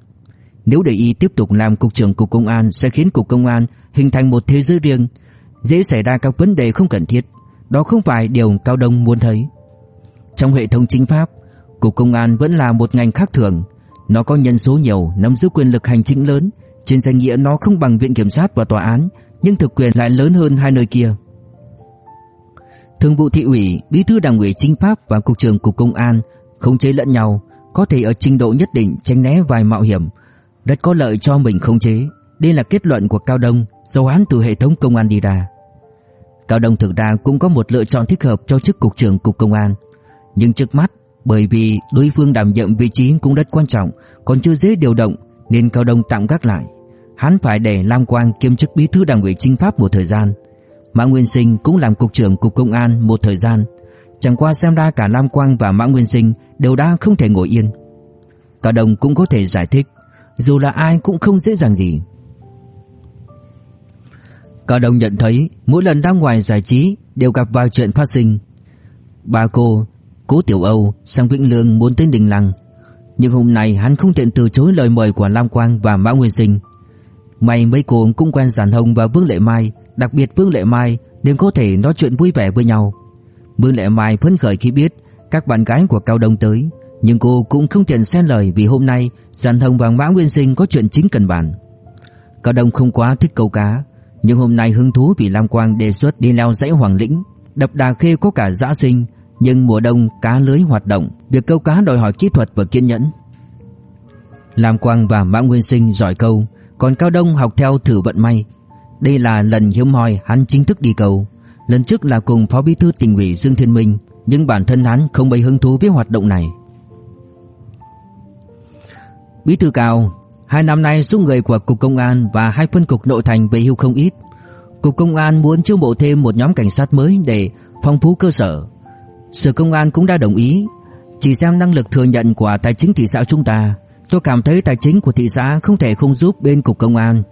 Nếu để y tiếp tục làm cục trưởng cục công an sẽ khiến cục công an hình thành một thế giới riêng, dễ xảy ra các vấn đề không cần thiết. Đó không phải điều Cao Đông muốn thấy. Trong hệ thống chính pháp, cục công an vẫn là một ngành khác thường. Nó có nhân số nhiều, nắm giữ quyền lực hành chính lớn. Trên danh nghĩa nó không bằng viện kiểm sát và tòa án, nhưng thực quyền lại lớn hơn hai nơi kia. Thường vụ thị ủy, bí thư đảng ủy chính pháp và cục trưởng cục công an không chế lẫn nhau, có thể ở trình độ nhất định tránh né vài mạo hiểm, rất có lợi cho mình không chế. Đây là kết luận của Cao Đông, dấu án từ hệ thống công an đi ra. Cao Đông thực ra cũng có một lựa chọn thích hợp cho chức cục trưởng cục công an, nhưng trước mắt bởi vì đối phương đảm nhiệm vị trí cũng rất quan trọng, còn chưa dễ điều động nên Cao Đông tạm gác lại. Hắn phải để Lam Quang kiêm chức bí thư đảng ủy trinh pháp một thời gian. Mã Nguyên Sinh cũng làm cục trưởng cục công an một thời gian. Chẳng qua xem ra cả Lam Quang và Mã Nguyên Sinh đều đã không thể ngồi yên. cả đồng cũng có thể giải thích, dù là ai cũng không dễ dàng gì. cả đồng nhận thấy mỗi lần ra ngoài giải trí đều gặp vài chuyện phát sinh. ba cô, Cố Tiểu Âu sang Vĩnh Lương muốn tới Đình Lăng, nhưng hôm nay hắn không tiện từ chối lời mời của Lam Quang và Mã Nguyên Sinh. May mấy cô cũng quen Giản Hồng và Vương Lệ Mai, đặc biệt Vương Lệ Mai nên có thể nói chuyện vui vẻ với nhau. Vương Lệ Mai phấn khởi khi biết các bạn gái của Cao Đông tới, nhưng cô cũng không tiện xen lời vì hôm nay Giản Hồng và Mã Nguyên Sinh có chuyện chính cần bàn. Cao Đông không quá thích câu cá, nhưng hôm nay hứng thú vì Lam Quang đề xuất đi leo dãy Hoàng Lĩnh, đập Đà Khê có cả dã sinh, nhưng mùa đông cá lưới hoạt động, việc câu cá đòi hỏi kỹ thuật và kiên nhẫn. Lam Quang và Mã Nguyên Sinh giỏi câu, còn Cao Đông học theo thử vận may. Đây là lần hiếm hoi hắn chính thức đi cầu Lần trước là cùng Phó Bí thư tỉnh ủy Dương Thiên Minh, nhưng bản thân hắn không bày hứng thú với hoạt động này. Bí thư Cao, hai năm nay số người của cục công an và hai phân cục nội thành về hưu không ít. Cục công an muốn chiêu mộ thêm một nhóm cảnh sát mới để phong phú cơ sở. Sở công an cũng đã đồng ý, chỉ xem năng lực thừa nhận của tài chính thị xã chúng ta, tôi cảm thấy tài chính của thị xã không thể không giúp bên cục công an.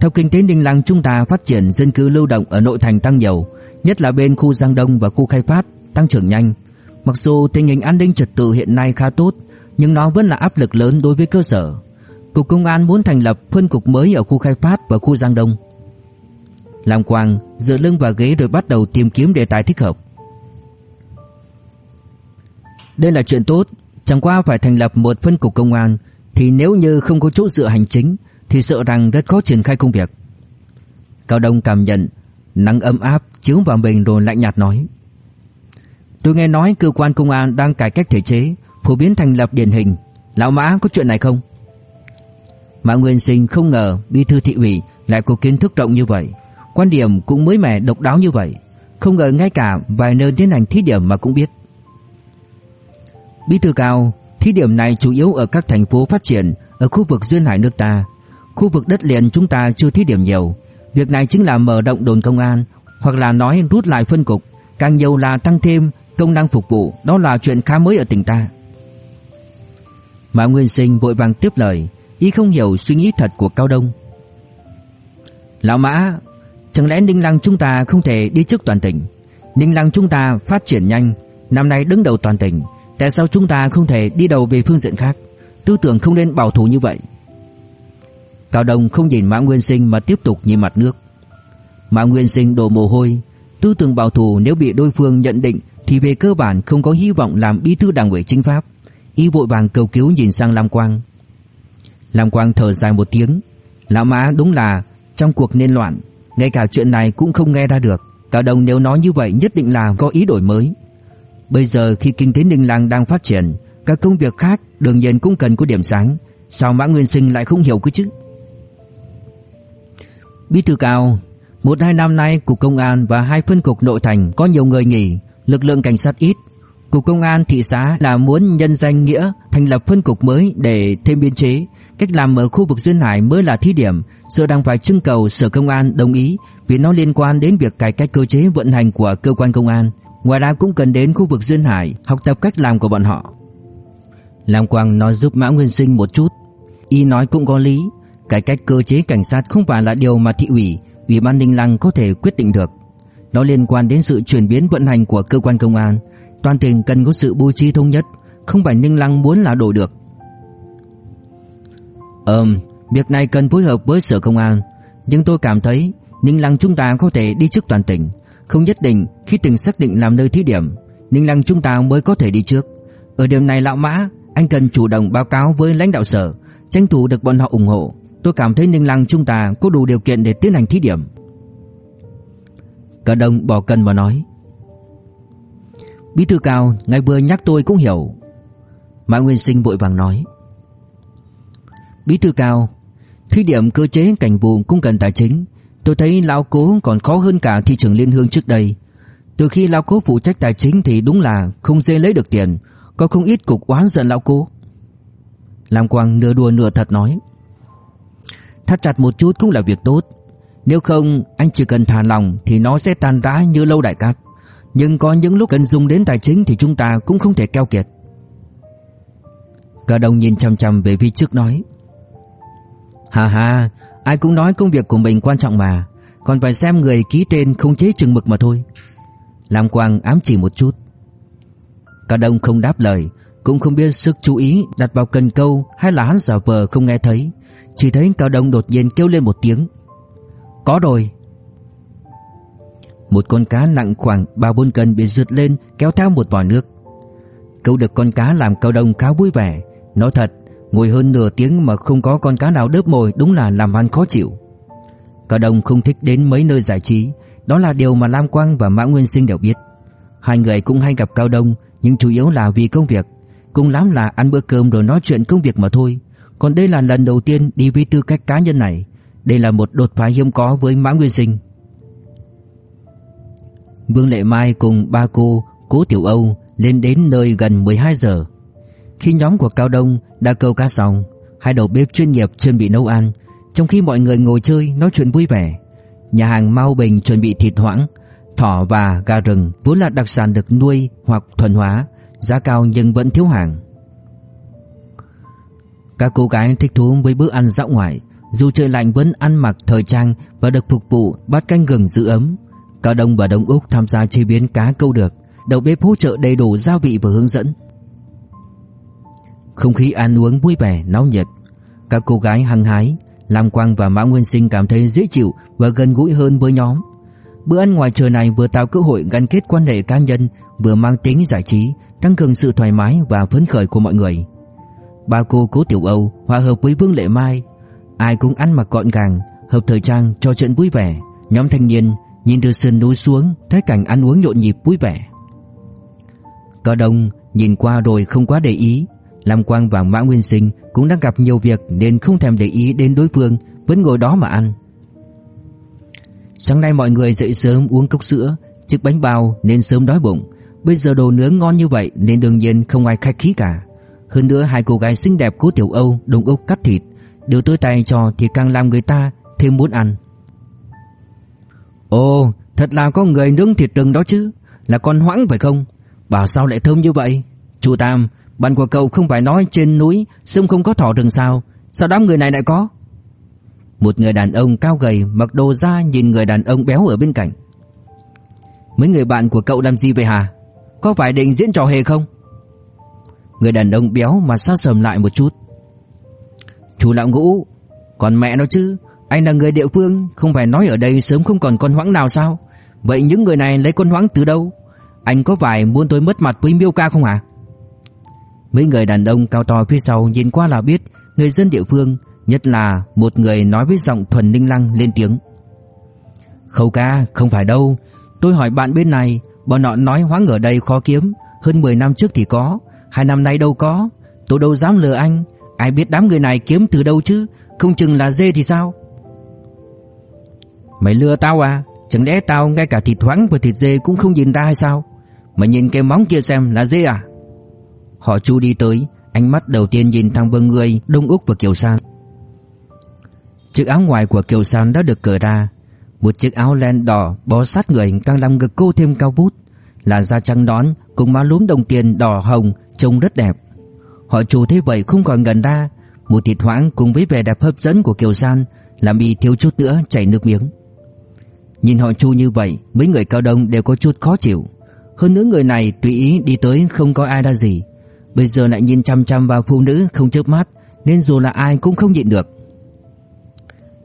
Theo kinh tế Ninh Lăng chúng ta phát triển dân cư lưu động ở nội thành tăng nhiều, nhất là bên khu Giang Đông và khu khai phát tăng trưởng nhanh. Mặc dù tình hình an ninh trật tự hiện nay khá tốt, nhưng nó vẫn là áp lực lớn đối với cơ sở. Cục công an muốn thành lập phân cục mới ở khu khai phát và khu Giang Đông. Lam Quang dựa lưng vào ghế rồi bắt đầu tìm kiếm đề tài thích hợp. Đây là chuyện tốt, chẳng qua phải thành lập một phân cục công an thì nếu như không có chỗ dựa hành chính thì sợ rằng rất khó triển khai công việc. Cao Đông cảm nhận nắng ấm áp chiếu vào mình rồi lạnh nhạt nói: "Tôi nghe nói cơ quan công an đang cải cách thể chế, phổ biến thành lập điển hình, lão Mã có chuyện này không?" Mã Nguyên Sinh không ngờ bí thư thị ủy lại có kiến thức rộng như vậy, quan điểm cũng mới mẻ độc đáo như vậy, không ngờ ngay cả vài nơi tiến hành thí điểm mà cũng biết. Bí thư cao, thí điểm này chủ yếu ở các thành phố phát triển ở khu vực duyên hải nước ta. Khu vực đất liền chúng ta chưa thí điểm nhiều. Việc này chính là mở rộng đồn công an hoặc là nói rút lại phân cục, càng nhiều là tăng thêm công năng phục vụ, đó là chuyện khá mới ở tỉnh ta. Mã Nguyên Sinh vội vàng tiếp lời, ý không hiểu suy nghĩ thật của Cao Đông. Lão Mã, chẳng lẽ Ninh Lăng chúng ta không thể đi trước toàn tỉnh? Ninh Lăng chúng ta phát triển nhanh, năm nay đứng đầu toàn tỉnh, Tại sao chúng ta không thể đi đầu về phương diện khác? Tư tưởng không nên bảo thủ như vậy. Cao Đông không nhìn Mã Nguyên Sinh Mà tiếp tục nhìn mặt nước. Mã Nguyên Sinh đổ mồ hôi. Tư tưởng bảo thủ nếu bị đối phương nhận định Thì về cơ bản không có hy vọng làm bí thư đảng ủy chính pháp. Y vội vàng cầu cứu nhìn sang Lam Quang. Lam Quang thở dài một tiếng. Lão Mã đúng là Trong cuộc nên loạn. Ngay cả chuyện này cũng không nghe ra được. Cao Đông nếu nói như vậy nhất định là có ý đổi mới. Bây giờ khi kinh tế Ninh Lăng đang phát triển, các công việc khác đương nhiên cũng cần có điểm sáng, sao Mã Nguyên Sinh lại không hiểu cơ chứ? Bí thư cao, Một hai năm nay Cục Công an và hai phân cục nội thành có nhiều người nghỉ Lực lượng cảnh sát ít. Cục Công an thị xã là muốn nhân danh nghĩa thành lập phân cục mới để thêm biên chế. Cách làm ở khu vực Duyên Hải mới là thí điểm Sở đang phải trưng cầu Sở Công an đồng ý Vì nó liên quan đến việc cải cách cơ chế vận hành của cơ quan công an. Ngoài ra cũng cần đến khu vực Duyên Hải, Học tập cách làm của bọn họ. Lam Quang nói giúp Mã Nguyên Sinh một chút. Y nói cũng có lý Cải cách cơ chế cảnh sát không phải là điều mà thị ủy Ủy ban Ninh Lăng có thể quyết định được. Nó liên quan đến sự chuyển biến vận hành của cơ quan công an. Toàn tỉnh cần có sự bố trí thống nhất, Không phải Ninh Lăng muốn là đổi được. Ừm, Việc này cần phối hợp với sở công an. Nhưng tôi cảm thấy Ninh Lăng chúng ta có thể đi trước toàn tỉnh. Không nhất định khi tỉnh xác định làm nơi thí điểm Ninh Lăng chúng ta mới có thể đi trước. Ở điểm này lão mã, Anh cần chủ động báo cáo với lãnh đạo sở, Tranh thủ được bọn họ ủng hộ. Tôi cảm thấy Ninh Lăng chúng ta có đủ điều kiện để tiến hành thí điểm. Cả đồng bỏ cần và nói. Bí thư cao, Ngài vừa nhắc tôi cũng hiểu. Mã Nguyên Sinh vội vàng nói. Bí thư cao, Thí điểm cơ chế cảnh vụ cũng cần tài chính Tôi thấy lão cố còn khó hơn cả thị trường liên hương trước đây. Từ khi lão cố phụ trách tài chính Thì đúng là không dễ lấy được tiền, Có không ít cục oán giận lão cố. Lam Quang nửa đùa nửa thật nói, Thắt chặt một chút cũng là việc tốt. Nếu không, anh chỉ cần thả lòng Thì nó sẽ tan rã như lâu đại cát. Nhưng có những lúc cần dùng đến tài chính Thì chúng ta cũng không thể keo kiệt. Cả đồng nhìn chăm chăm về phía trước nói Hà hà Ai cũng nói công việc của mình quan trọng mà. Còn phải xem người ký tên không chế chừng mực mà thôi. Lam Quang ám chỉ một chút. Cả đồng không đáp lời, Cũng không biết sức chú ý đặt vào cần câu Hay là hắn giả vờ không nghe thấy. Chỉ thấy Cao Đông đột nhiên kêu lên một tiếng. Có rồi. Một con cá nặng khoảng 3-4 cân bị rượt lên Kéo theo một vòi nước. Câu được con cá làm Cao Đông khá vui vẻ. Nói thật Ngồi hơn nửa tiếng mà không có con cá nào đớp mồi Đúng là làm ăn khó chịu. Cao Đông không thích đến mấy nơi giải trí, Đó là điều mà Lam Quang và Mã Nguyên Sinh đều biết. Hai người cũng hay gặp Cao Đông, Nhưng chủ yếu là vì công việc. Cùng lắm là ăn bữa cơm rồi nói chuyện công việc mà thôi. Còn đây là lần đầu tiên đi với tư cách cá nhân này. Đây là một đột phá hiếm có với Mã Nguyên Sinh. Vương Lệ Mai cùng ba cô, Cố Tiểu Âu, lên đến nơi gần 12 giờ. Khi nhóm của Cao Đông đã câu cá xong, Hai đầu bếp chuyên nghiệp chuẩn bị nấu ăn. Trong khi mọi người ngồi chơi, nói chuyện vui vẻ. Nhà hàng Mao Bình chuẩn bị thịt hoãng, Thỏ và gà rừng vốn là đặc sản được nuôi hoặc thuần hóa, Giá cao nhưng vẫn thiếu hàng. Các cô gái thích thú với bữa ăn dạo ngoài Dù trời lạnh vẫn ăn mặc thời trang Và được phục vụ bát canh gừng giữ ấm. Cao Đông và Đông Úc tham gia chế biến cá câu được. Đầu bếp hỗ trợ đầy đủ gia vị và hướng dẫn. Không khí ăn uống vui vẻ, náo nhiệt. Các cô gái hăng hái Lam Quang và Mã Nguyên Sinh cảm thấy dễ chịu Và gần gũi hơn với nhóm. Bữa ăn ngoài trời này vừa tạo cơ hội gắn kết quan hệ cá nhân Vừa mang tính giải trí Tăng cường sự thoải mái và phấn khởi của mọi người. Ba cô cố Tiểu Âu Hòa hợp với Vương Lệ Mai. Ai cũng ăn mặc gọn gàng Hợp thời trang trò chuyện vui vẻ. Nhóm thanh niên nhìn từ sườn núi xuống Thấy cảnh ăn uống nhộn nhịp vui vẻ. Cao Đông nhìn qua rồi không quá để ý. Lam Quang và Mã Nguyên Sinh cũng đang gặp nhiều việc Nên không thèm để ý đến đối phương, Vẫn ngồi đó mà ăn. Sáng nay mọi người dậy sớm uống cốc sữa, Chiếc bánh bao nên sớm đói bụng. Bây giờ đồ nướng ngon như vậy Nên đương nhiên không ai khách khí cả. Hơn nữa hai cô gái xinh đẹp của Tiểu Âu Đồng Úc cắt thịt, đều tới tay cho thì càng làm người ta thêm muốn ăn. Ồ, thật là có người nướng thịt rừng đó chứ, Là con hoãng phải không? Bảo sao lại thơm như vậy? Chú Tam bạn của cậu không phải nói trên núi, Sông không có thỏ rừng sao? Sao đám người này lại có? Một người đàn ông cao gầy, mặc đồ da Nhìn người đàn ông béo ở bên cạnh. Mấy người bạn của cậu làm gì vậy hả? Có phải định diễn trò hề không? Người đàn ông béo mà sao sầm lại một chút. Chú lão ngũ, Còn mẹ nó chứ, Anh là người địa phương, Không phải nói ở đây sớm không còn con hoãng nào sao? Vậy những người này lấy con hoãng từ đâu? Anh có phải muốn tôi mất mặt với miêu ca không hả? Mấy người đàn ông cao to phía sau Nhìn qua là biết, Người dân địa phương, Nhất là một người nói với giọng thuần ninh lăng lên tiếng. Khâu ca, không phải đâu. Tôi hỏi bạn bên này, Bọn họ nói hoáng ở đây khó kiếm. Hơn 10 năm trước thì có, Hai năm nay đâu có. Tôi đâu dám lừa anh. Ai biết đám người này kiếm từ đâu chứ? Không chừng là dê thì sao? Mày lừa tao à? Chẳng lẽ tao ngay cả thịt thoáng và thịt dê cũng không nhìn ra hay sao? Mày nhìn cái móng kia xem là dê à? Họ chu đi tới, Ánh mắt đầu tiên nhìn thằng Vương Người Đông Úc và Kiều San. Chiếc áo ngoài của Kiều San đã được cởi ra. Một chiếc áo len đỏ bó sát người càng làm ngực cô thêm cao vút. Là da trắng nón cùng má lúm đồng tiền đỏ hồng, trông rất đẹp. Họ chủ thế vậy không còn gần ra. Một thịt hoãng cùng với vẻ đẹp hấp dẫn của Kiều San Làm y thiếu chút nữa chảy nước miếng. Nhìn họ chu như vậy, Mấy người cao đông đều có chút khó chịu. Hơn nữa người này tùy ý đi tới không có ai ra gì. Bây giờ lại nhìn chăm chăm vào phụ nữ không chớp mắt, Nên dù là ai cũng không nhịn được.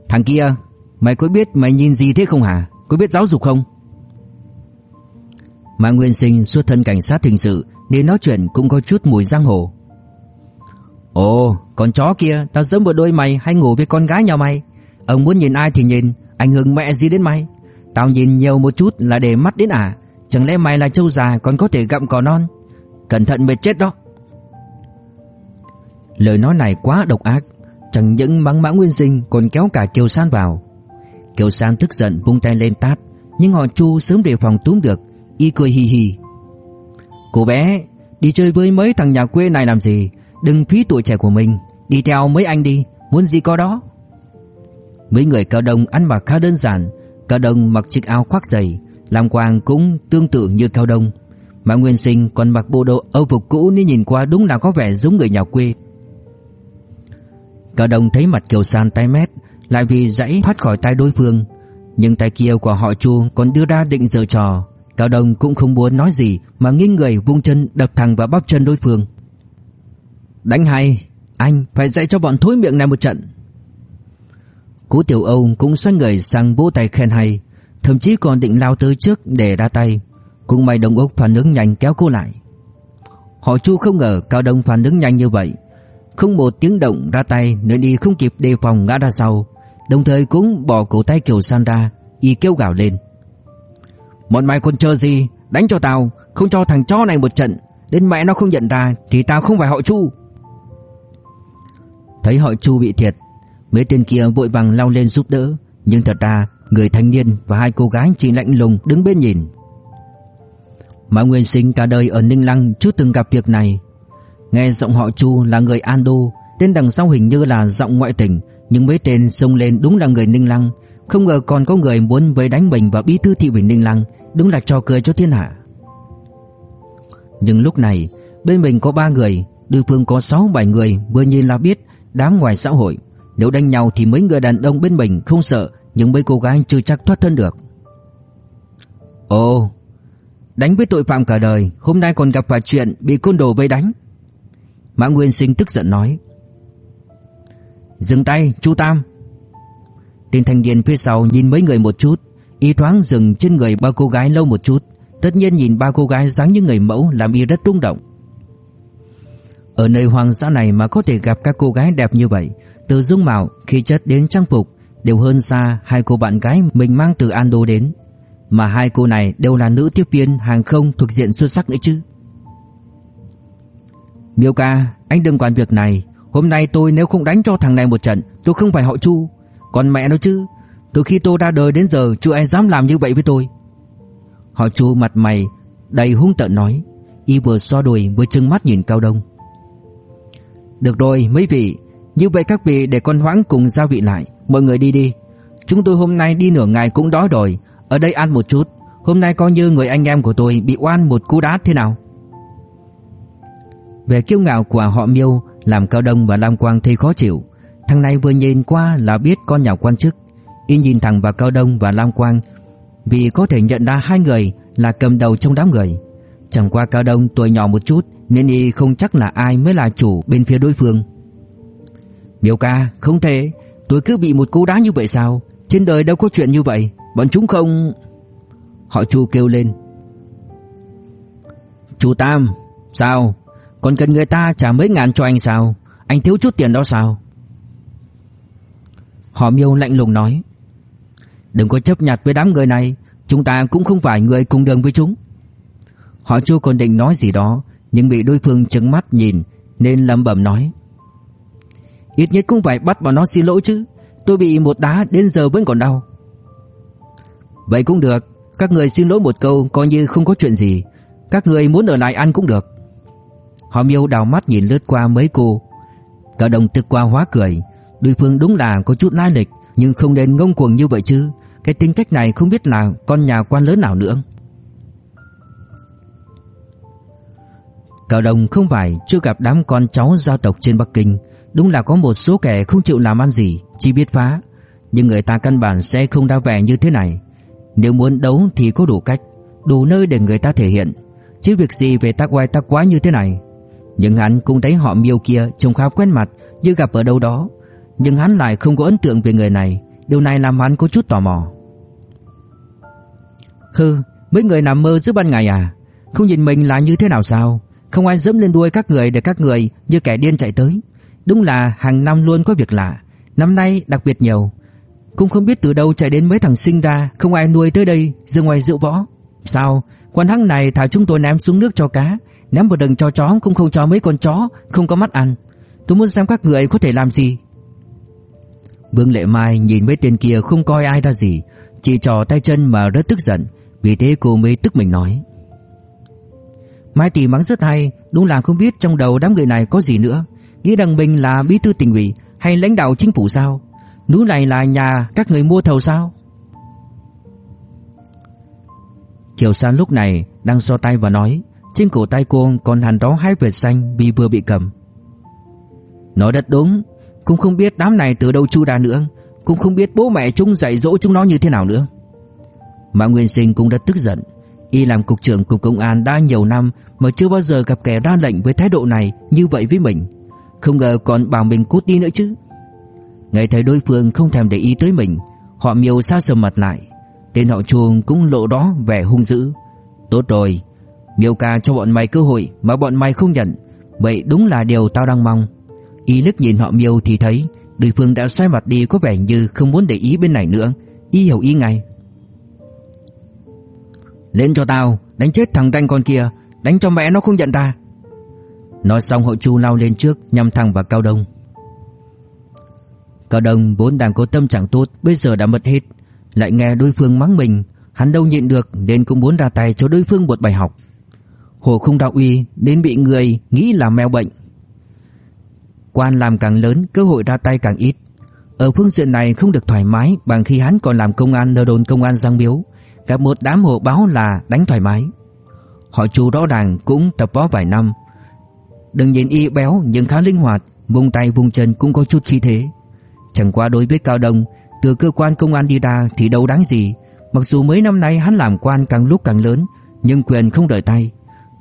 Thằng kia, Mày có biết mày nhìn gì thế không hả? Có biết giáo dục không? Mà Nguyên Sinh xuất thân cảnh sát hình sự, Nên nói chuyện cũng có chút mùi giang hồ. Ồ, con chó kia, Tao dẫm một đôi mày hay ngủ với con gái nhà mày? Ông muốn nhìn ai thì nhìn, Ảnh hưởng mẹ gì đến mày? Tao nhìn nhiều một chút là để mắt đến à? Chẳng lẽ mày là trâu già còn có thể gặm cỏ non? Cẩn thận mệt chết đó. Lời nói này quá độc ác. Chẳng những mắng mã nguyên sinh Còn kéo cả Kiều San vào. Kiều San tức giận vung tay lên tát, Nhưng họ Chu sớm đề phòng túm được, Y cười hì hì. Cô bé, Đi chơi với mấy thằng nhà quê này làm gì? Đừng phí tuổi trẻ của mình, Đi theo mấy anh đi, Muốn gì có đó. Mấy người cao đông ăn mặc khá đơn giản, Cao đông mặc chiếc áo khoác dày, Làm quàng cũng tương tự như Cao đông. Mã Nguyên Sinh còn mặc bộ đồ âu phục cũ Nên nhìn qua đúng là có vẻ giống người nhà quê. Cao đồng thấy mặt Kiều San tái mét, Lại vì dãy thoát khỏi tay đối phương. Nhưng tay kia của họ Chu còn đưa ra định giở trò. Cao đông cũng không muốn nói gì Mà nghiêng người vung chân đập thẳng vào bắp chân đối phương. Đánh hay, Anh phải dạy cho bọn thối miệng này một trận. Cố Tiểu Âu cũng xoay người sang vỗ tay khen hay, Thậm chí còn định lao tới trước để ra tay. Cũng may Đông Úc phản ứng nhanh kéo cô lại. Họ Chu không ngờ Cao Đông phản ứng nhanh như vậy. Không một tiếng động ra tay, Nên y không kịp đề phòng ngã ra sau. Đồng thời cũng bỏ cổ tay Kiều San ra Y kêu gào lên. Bọn mày còn chờ gì? Đánh cho tao, Không cho thằng chó này một trận. Đến mẹ nó không nhận ra, Thì tao không phải họ Chu. Thấy họ Chu bị thiệt, Mấy tên kia vội vàng lao lên giúp đỡ. Nhưng thật ra, người thanh niên và hai cô gái chỉ lạnh lùng đứng bên nhìn. Mã Nguyên Sinh cả đời ở Ninh Lăng, chưa từng gặp việc này. Nghe giọng họ Chu là người Ando Tên đằng sau hình như là giọng ngoại tỉnh Nhưng mấy tên xông lên đúng là người Ninh Lăng. Không ngờ còn có người muốn với đánh mình và bí thư thị ủy Ninh Lăng, Đúng là trò cười cho thiên hạ. Nhưng lúc này, Bên mình có ba người, Đối phương có sáu bảy người, Vừa nhìn là biết, Đám ngoài xã hội. Nếu đánh nhau thì mấy người đàn ông bên mình không sợ, Nhưng mấy cô gái chưa chắc thoát thân được. Ồ, Đánh với tội phạm cả đời, Hôm nay còn gặp phải chuyện bị côn đồ vây đánh. Mã Nguyên Sinh tức giận nói Dừng tay chu Tam Tên thanh niên phía sau nhìn mấy người một chút Y thoáng dừng trên người ba cô gái lâu một chút Tất nhiên nhìn ba cô gái dáng như người mẫu Làm y rất rung động Ở nơi hoàng xã này mà có thể gặp các cô gái đẹp như vậy từ dung mạo, khí chất đến trang phục đều hơn xa hai cô bạn gái mình mang từ Ando đến. Mà hai cô này đều là nữ tiếp viên hàng không thuộc diện xuất sắc nữa chứ. Miêu ca, anh đừng quản việc này. Hôm nay tôi nếu không đánh cho thằng này một trận, tôi không phải họ Chu. Còn mẹ nó chứ, từ khi tôi ra đời đến giờ chưa ai dám làm như vậy với tôi. Họ Chu mặt mày đầy hung tợn nói, y vừa xoa đùi vừa trừng mắt nhìn Cao Đông. Được rồi, mấy vị, như vậy các vị để con hoãng cùng gia vị lại Mọi người đi đi Chúng tôi hôm nay đi nửa ngày cũng đói rồi Ở đây ăn một chút Hôm nay coi như người anh em của tôi bị oan một cú đá thế nào về kiêu ngạo của họ miêu, Làm Cao Đông và Lam Quang thấy khó chịu. Thằng này vừa nhìn qua là biết con nhà quan chức. Y nhìn thẳng vào Cao Đông và Lam Quang, Vì có thể nhận ra hai người là cầm đầu trong đám người. Chẳng qua Cao Đông tuổi nhỏ một chút, Nên y không chắc là ai mới là chủ bên phía đối phương. Miêu ca, không thể. Tôi cứ bị một cú đá như vậy sao? Trên đời đâu có chuyện như vậy. Bọn chúng không? Họ chu kêu lên. Chú Tam, Sao? Còn cần người ta trả mấy ngàn cho anh sao? Anh thiếu chút tiền đó sao? Họ miêu lạnh lùng nói, Đừng có chấp nhặt với đám người này, Chúng ta cũng không phải người cùng đường với chúng. Họ chưa còn định nói gì đó, Nhưng bị đối phương trừng mắt nhìn, Nên lẩm bẩm nói, Ít nhất cũng phải bắt bọn nó xin lỗi chứ, Tôi bị một đá đến giờ vẫn còn đau. Vậy cũng được, Các người xin lỗi một câu coi như không có chuyện gì, Các người muốn ở lại ăn cũng được. Họ miêu đào mắt nhìn lướt qua mấy cô. Cả đồng tức qua hóa cười. Đối phương đúng là có chút lai lịch, Nhưng không nên ngông cuồng như vậy chứ. Cái tính cách này không biết là con nhà quan lớn nào nữa. Cao Đồng không phải chưa gặp đám con cháu gia tộc trên Bắc Kinh. Đúng là có một số kẻ không chịu làm ăn gì, Chỉ biết phá. Nhưng người ta căn bản sẽ không đa vẻ như thế này. Nếu muốn đấu thì có đủ cách, Đủ nơi để người ta thể hiện. Chứ việc gì về tác quay tác quá như thế này? Nhưng hắn cũng thấy họ miêu kia Trông khá quen mặt, Như gặp ở đâu đó. Nhưng hắn lại không có ấn tượng về người này. Điều này làm hắn có chút tò mò. Hừ, Mấy người nằm mơ giữa ban ngày à? Không nhìn mình là như thế nào sao? Không ai dẫm lên đuôi các người để các người Như kẻ điên chạy tới. Đúng là hàng năm luôn có việc lạ. Năm nay đặc biệt nhiều. Cũng không biết từ đâu chạy đến mấy thằng sinh ra, Không ai nuôi tới đây giờ ngoài rượu võ. Sao? Quan hăng này thả chúng tôi ném xuống nước cho cá. Ném một đằng cho chó, cũng không cho mấy con chó, Không có mắt ăn. Tôi muốn xem các người có thể làm gì. Vương Lệ Mai nhìn mấy tên kia không coi ai ra gì, Chỉ trò tay chân mà rất tức giận, Vì thế cô mới tức mình nói. Mai tỷ mắng rất hay, Đúng là không biết trong đầu đám người này có gì nữa. Nghĩ rằng mình là bí thư tỉnh ủy Hay lãnh đạo chính phủ sao? Núi này là nhà các người mua thầu sao? Kiều San lúc này đang so tay và nói trên cổ tay cô còn hẳn đó hai vệt xanh vì vừa bị cầm. Nói rất đúng, Cũng không biết đám này từ đâu chu ra nữa, Cũng không biết bố mẹ chúng dạy dỗ chúng nó như thế nào nữa. Mã Nguyên Sinh cũng rất tức giận, Y làm cục trưởng cục công an đã nhiều năm Mà chưa bao giờ gặp kẻ ra lệnh với thái độ này Như vậy với mình. Không ngờ còn bảo mình cút đi nữa chứ. Ngay thấy đối phương không thèm để ý tới mình, Họ miêu xa sầm mặt lại. Tên họ chuông cũng lộ đó vẻ hung dữ. Tốt rồi Miêu ca cho bọn mày cơ hội Mà bọn mày không nhận. Vậy đúng là điều tao đang mong. Y liếc nhìn họ miêu thì thấy, Đối phương đã xoay mặt đi có vẻ như không muốn để ý bên này nữa. Y hiểu ý ngay. Lên cho tao, Đánh chết thằng đanh con kia, Đánh cho mẹ nó không nhận ta. Nói xong hội chu lao lên trước, Nhằm thẳng vào Cao Đông. Cao Đông vốn đang có tâm trạng tốt, Bây giờ đã mất hết. Lại nghe đối phương mắng mình, Hắn đâu nhịn được nên cũng muốn ra tay cho đối phương một bài học. Hồ không đạo uy Nên bị người nghĩ là mèo bệnh. Quan làm càng lớn, Cơ hội ra tay càng ít. Ở phương diện này không được thoải mái Bằng khi hắn còn làm công an nơi đồn công an Giang Miếu. Cả một đám hộ báo là đánh thoải mái. Họ chủ rõ ràng cũng tập võ vài năm. Đừng nhìn y béo nhưng khá linh hoạt Vùng tay vùng chân cũng có chút khí thế. Chẳng qua đối với Cao Đông, Từ cơ quan công an đi ra thì đâu đáng gì. Mặc dù mấy năm nay hắn làm quan càng lúc càng lớn, Nhưng quyền không đợi tay.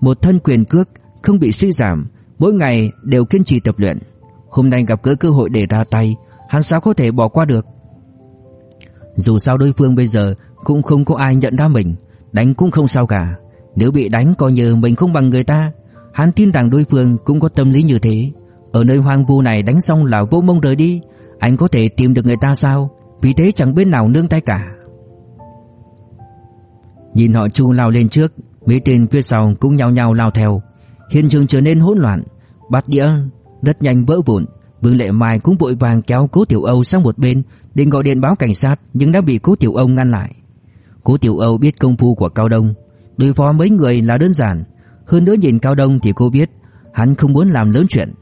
Một thân quyền cước không bị suy giảm, Mỗi ngày đều kiên trì tập luyện. Hôm nay gặp gỡ cơ hội để ra tay, Hắn sao có thể bỏ qua được? Dù sao đối phương bây giờ Cũng không có ai nhận ra mình, Đánh cũng không sao cả. Nếu bị đánh coi như mình không bằng người ta, Hắn tin rằng đối phương cũng có tâm lý như thế. Ở nơi hoang vu này đánh xong là vô mông rời đi, Anh có thể tìm được người ta sao? Vì thế chẳng bên nào nương tay cả. Nhìn họ chu lao lên trước Mấy tên phía sau cũng nhao nhao lao theo. Hiện trường trở nên hỗn loạn. Bát đĩa rất nhanh vỡ vụn. Vương Lệ Mai cũng vội vàng kéo Cố Tiểu Âu sang một bên định gọi điện báo cảnh sát nhưng đã bị Cố Tiểu Âu ngăn lại. Cố Tiểu Âu biết công phu của Cao Đông, đối phó mấy người là đơn giản, hơn nữa nhìn Cao Đông thì cô biết hắn không muốn làm lớn chuyện.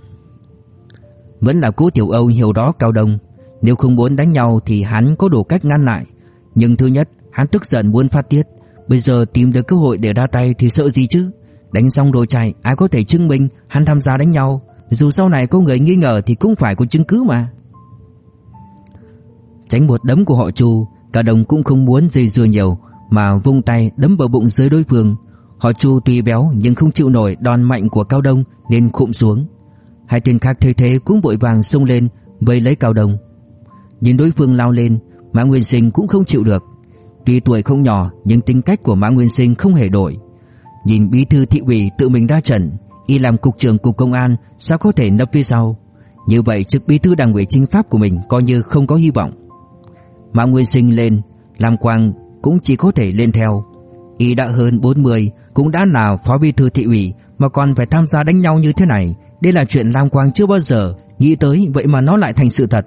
Vẫn là Cố Tiểu Âu hiểu đó Cao Đông, nếu không muốn đánh nhau thì hắn có đủ cách ngăn lại, nhưng thứ nhất, hắn tức giận muốn phát tiết, bây giờ tìm được cơ hội để ra tay thì sợ gì chứ? Đánh xong rồi chạy, ai có thể chứng minh hắn tham gia đánh nhau, dù sau này có người nghi ngờ thì cũng phải có chứng cứ mà. Tránh một đấm của họ Chu Cả đồng cũng không muốn dây dưa nhiều Mà vung tay đấm vào bụng dưới đối phương. Họ Chu tuy béo nhưng không chịu nổi đòn mạnh của Cao Đông Nên khụm xuống. Hai tên khác thấy thế cũng vội vàng xông lên Vây lấy Cao Đông. Nhìn đối phương lao lên Mã Nguyên Sinh cũng không chịu được. Tuy tuổi không nhỏ, nhưng tính cách của Mã Nguyên Sinh không hề đổi. Nhìn bí thư thị ủy tự mình ra trận, Y làm cục trưởng cục công an, Sao có thể nấp phía sau? Như vậy chức bí thư đảng ủy chính pháp của mình Coi như không có hy vọng. Mã Nguyên Sinh lên, Lam Quang cũng chỉ có thể lên theo. Y đã hơn 40 Cũng đã là phó bí thư thị ủy, Mà còn phải tham gia đánh nhau như thế này, Đây là chuyện Lam Quang chưa bao giờ Nghĩ tới, vậy mà nó lại thành sự thật.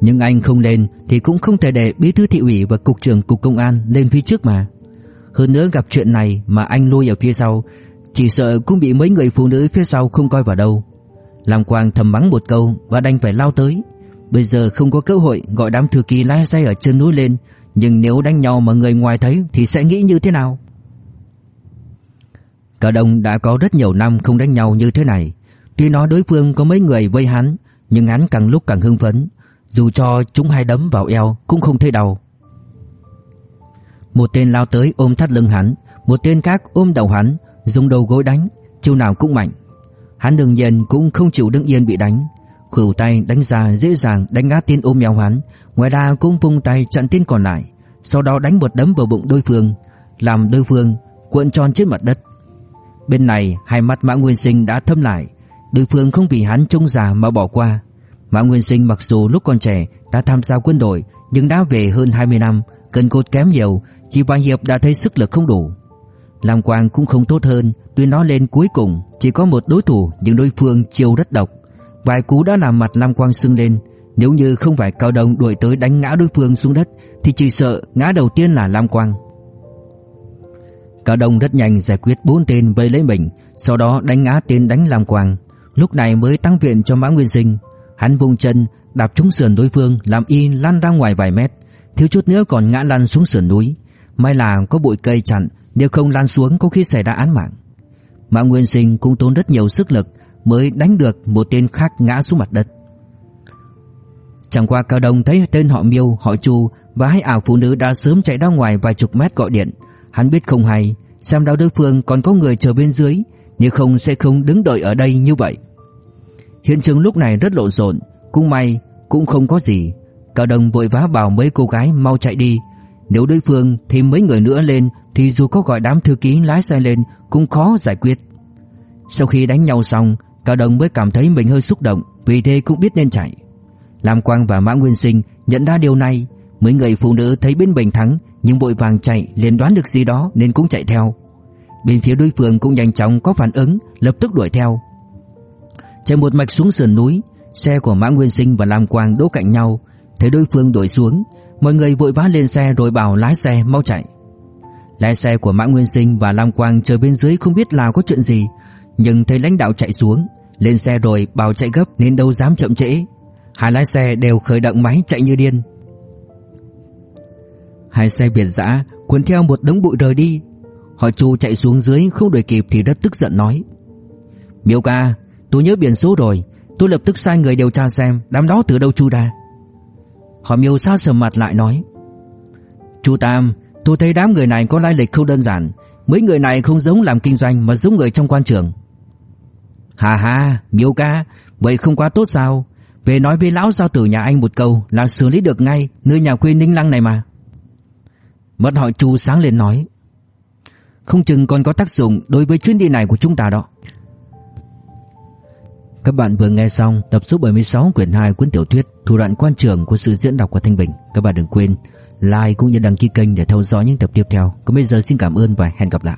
Nhưng anh không lên Thì cũng không thể để bí thư thị ủy và cục trưởng cục công an lên phía trước mà. Hơn nữa gặp chuyện này mà anh lôi ở phía sau, Chỉ sợ cũng bị mấy người phụ nữ phía sau không coi vào đâu. Lam Quang thầm mắng một câu Và đành phải lao tới. Bây giờ không có cơ hội gọi đám thư ký lái xe ở trên núi lên, Nhưng nếu đánh nhau mà người ngoài thấy Thì sẽ nghĩ như thế nào? Cả đồng đã có rất nhiều năm không đánh nhau như thế này. Tuy nói đối phương có mấy người vây hắn, Nhưng hắn càng lúc càng hưng phấn. Dù cho chúng hai đấm vào eo Cũng không thấy đau. Một tên lao tới ôm thắt lưng hắn, Một tên khác ôm đầu hắn, Dùng đầu gối đánh, Chiêu nào cũng mạnh. Hắn đương nhiên cũng không chịu đứng yên bị đánh. Khửu tay đánh ra dễ dàng đánh ngã tên ôm eo hắn, Ngoài ra cũng vung tay chặn tên còn lại, Sau đó đánh một đấm vào bụng đối phương, Làm đối phương cuộn tròn trên mặt đất. Bên này, hai mắt Mã Nguyên Sinh đã thâm lại, Đối phương không vì hắn trông già mà bỏ qua. Mã Nguyên Sinh mặc dù lúc còn trẻ đã tham gia quân đội, Nhưng đã về hơn 20 năm, cân cốt kém nhiều, Chỉ vài hiệp đã thấy sức lực không đủ. Lam Quang cũng không tốt hơn, Tuy nó lên cuối cùng, Chỉ có một đối thủ Nhưng đối phương chiêu rất độc. Vài cú đã làm mặt Lam Quang sưng lên, Nếu như không phải Cao Đông đuổi tới đánh ngã đối phương xuống đất, Thì chỉ sợ ngã đầu tiên là Lam Quang. Cao Đông rất nhanh giải quyết bốn tên vây lấy mình, Sau đó đánh ngã tên đánh Lam Quang. Lúc này mới tăng viện cho Mã Nguyên Sinh. Hắn vung chân đạp trúng sườn đối phương Làm y lăn ra ngoài vài mét. Thiếu chút nữa còn ngã lăn xuống sườn núi. May là có bụi cây chặn Nếu không lăn xuống có khi xảy ra án mạng. Mã Nguyên Sinh cũng tốn rất nhiều sức lực Mới đánh được một tên khác ngã xuống mặt đất. Chẳng qua Cao Đông thấy tên họ Miêu, họ Chu Và hai ảo phụ nữ đã sớm chạy ra ngoài vài chục mét gọi điện. Hắn biết không hay Xem đau đối phương còn có người chờ bên dưới Nếu không sẽ không đứng đợi ở đây như vậy. Hiện trường lúc này rất lộn xộn, Cũng may cũng không có gì. Cao Đông vội vã bảo mấy cô gái mau chạy đi. Nếu đối phương thêm mấy người nữa lên, Thì dù có gọi đám thư ký lái xe lên, Cũng khó giải quyết. Sau khi đánh nhau xong, Cao Đông mới cảm thấy mình hơi xúc động, Vì thế cũng biết nên chạy. Lam Quang và Mã Nguyên Sinh nhận ra điều này. Mấy người phụ nữ thấy bên Bình thắng, Nhưng vội vàng chạy, liền đoán được gì đó, Nên cũng chạy theo. Bên phía đối phương cũng nhanh chóng có phản ứng, Lập tức đuổi theo. Chạy một mạch xuống sườn núi, Xe của Mã Nguyên Sinh và Lam Quang đỗ cạnh nhau. Thấy đối phương đổi xuống, Mọi người vội vã lên xe rồi bảo lái xe mau chạy. Lái xe của Mã Nguyên Sinh và Lam Quang chờ bên dưới không biết là có chuyện gì, Nhưng thấy lãnh đạo chạy xuống, Lên xe rồi bảo chạy gấp nên đâu dám chậm trễ. Hai lái xe đều khởi động máy chạy như điên. Hai xe biệt dã cuốn theo một đống bụi rời đi. Họ Chu chạy xuống dưới không đuổi kịp thì rất tức giận nói, Miêu ca Tôi nhớ biển số rồi. Tôi lập tức sai người điều tra xem Đám đó từ đâu chu ra. Họ miêu sao sờ mặt lại nói Chu Tam, Tôi thấy đám người này có lai lịch không đơn giản. Mấy người này không giống làm kinh doanh Mà giống người trong quan trường. Hà hà miêu ca, Vậy không quá tốt sao? Về nói với lão giao tử nhà anh một câu Là xử lý được ngay Nơi nhà quê Ninh Lăng này mà. Mất họ Chu sáng lên nói, Không chừng còn có tác dụng Đối với chuyến đi này của chúng ta đó các bạn vừa nghe xong tập số 76 quyển 2 cuốn tiểu thuyết Thủ đoạn quan trường của sự diễn đọc của Thanh Bình. Các bạn đừng quên like cũng như đăng ký kênh để theo dõi những tập tiếp theo. Còn bây giờ xin cảm ơn và hẹn gặp lại.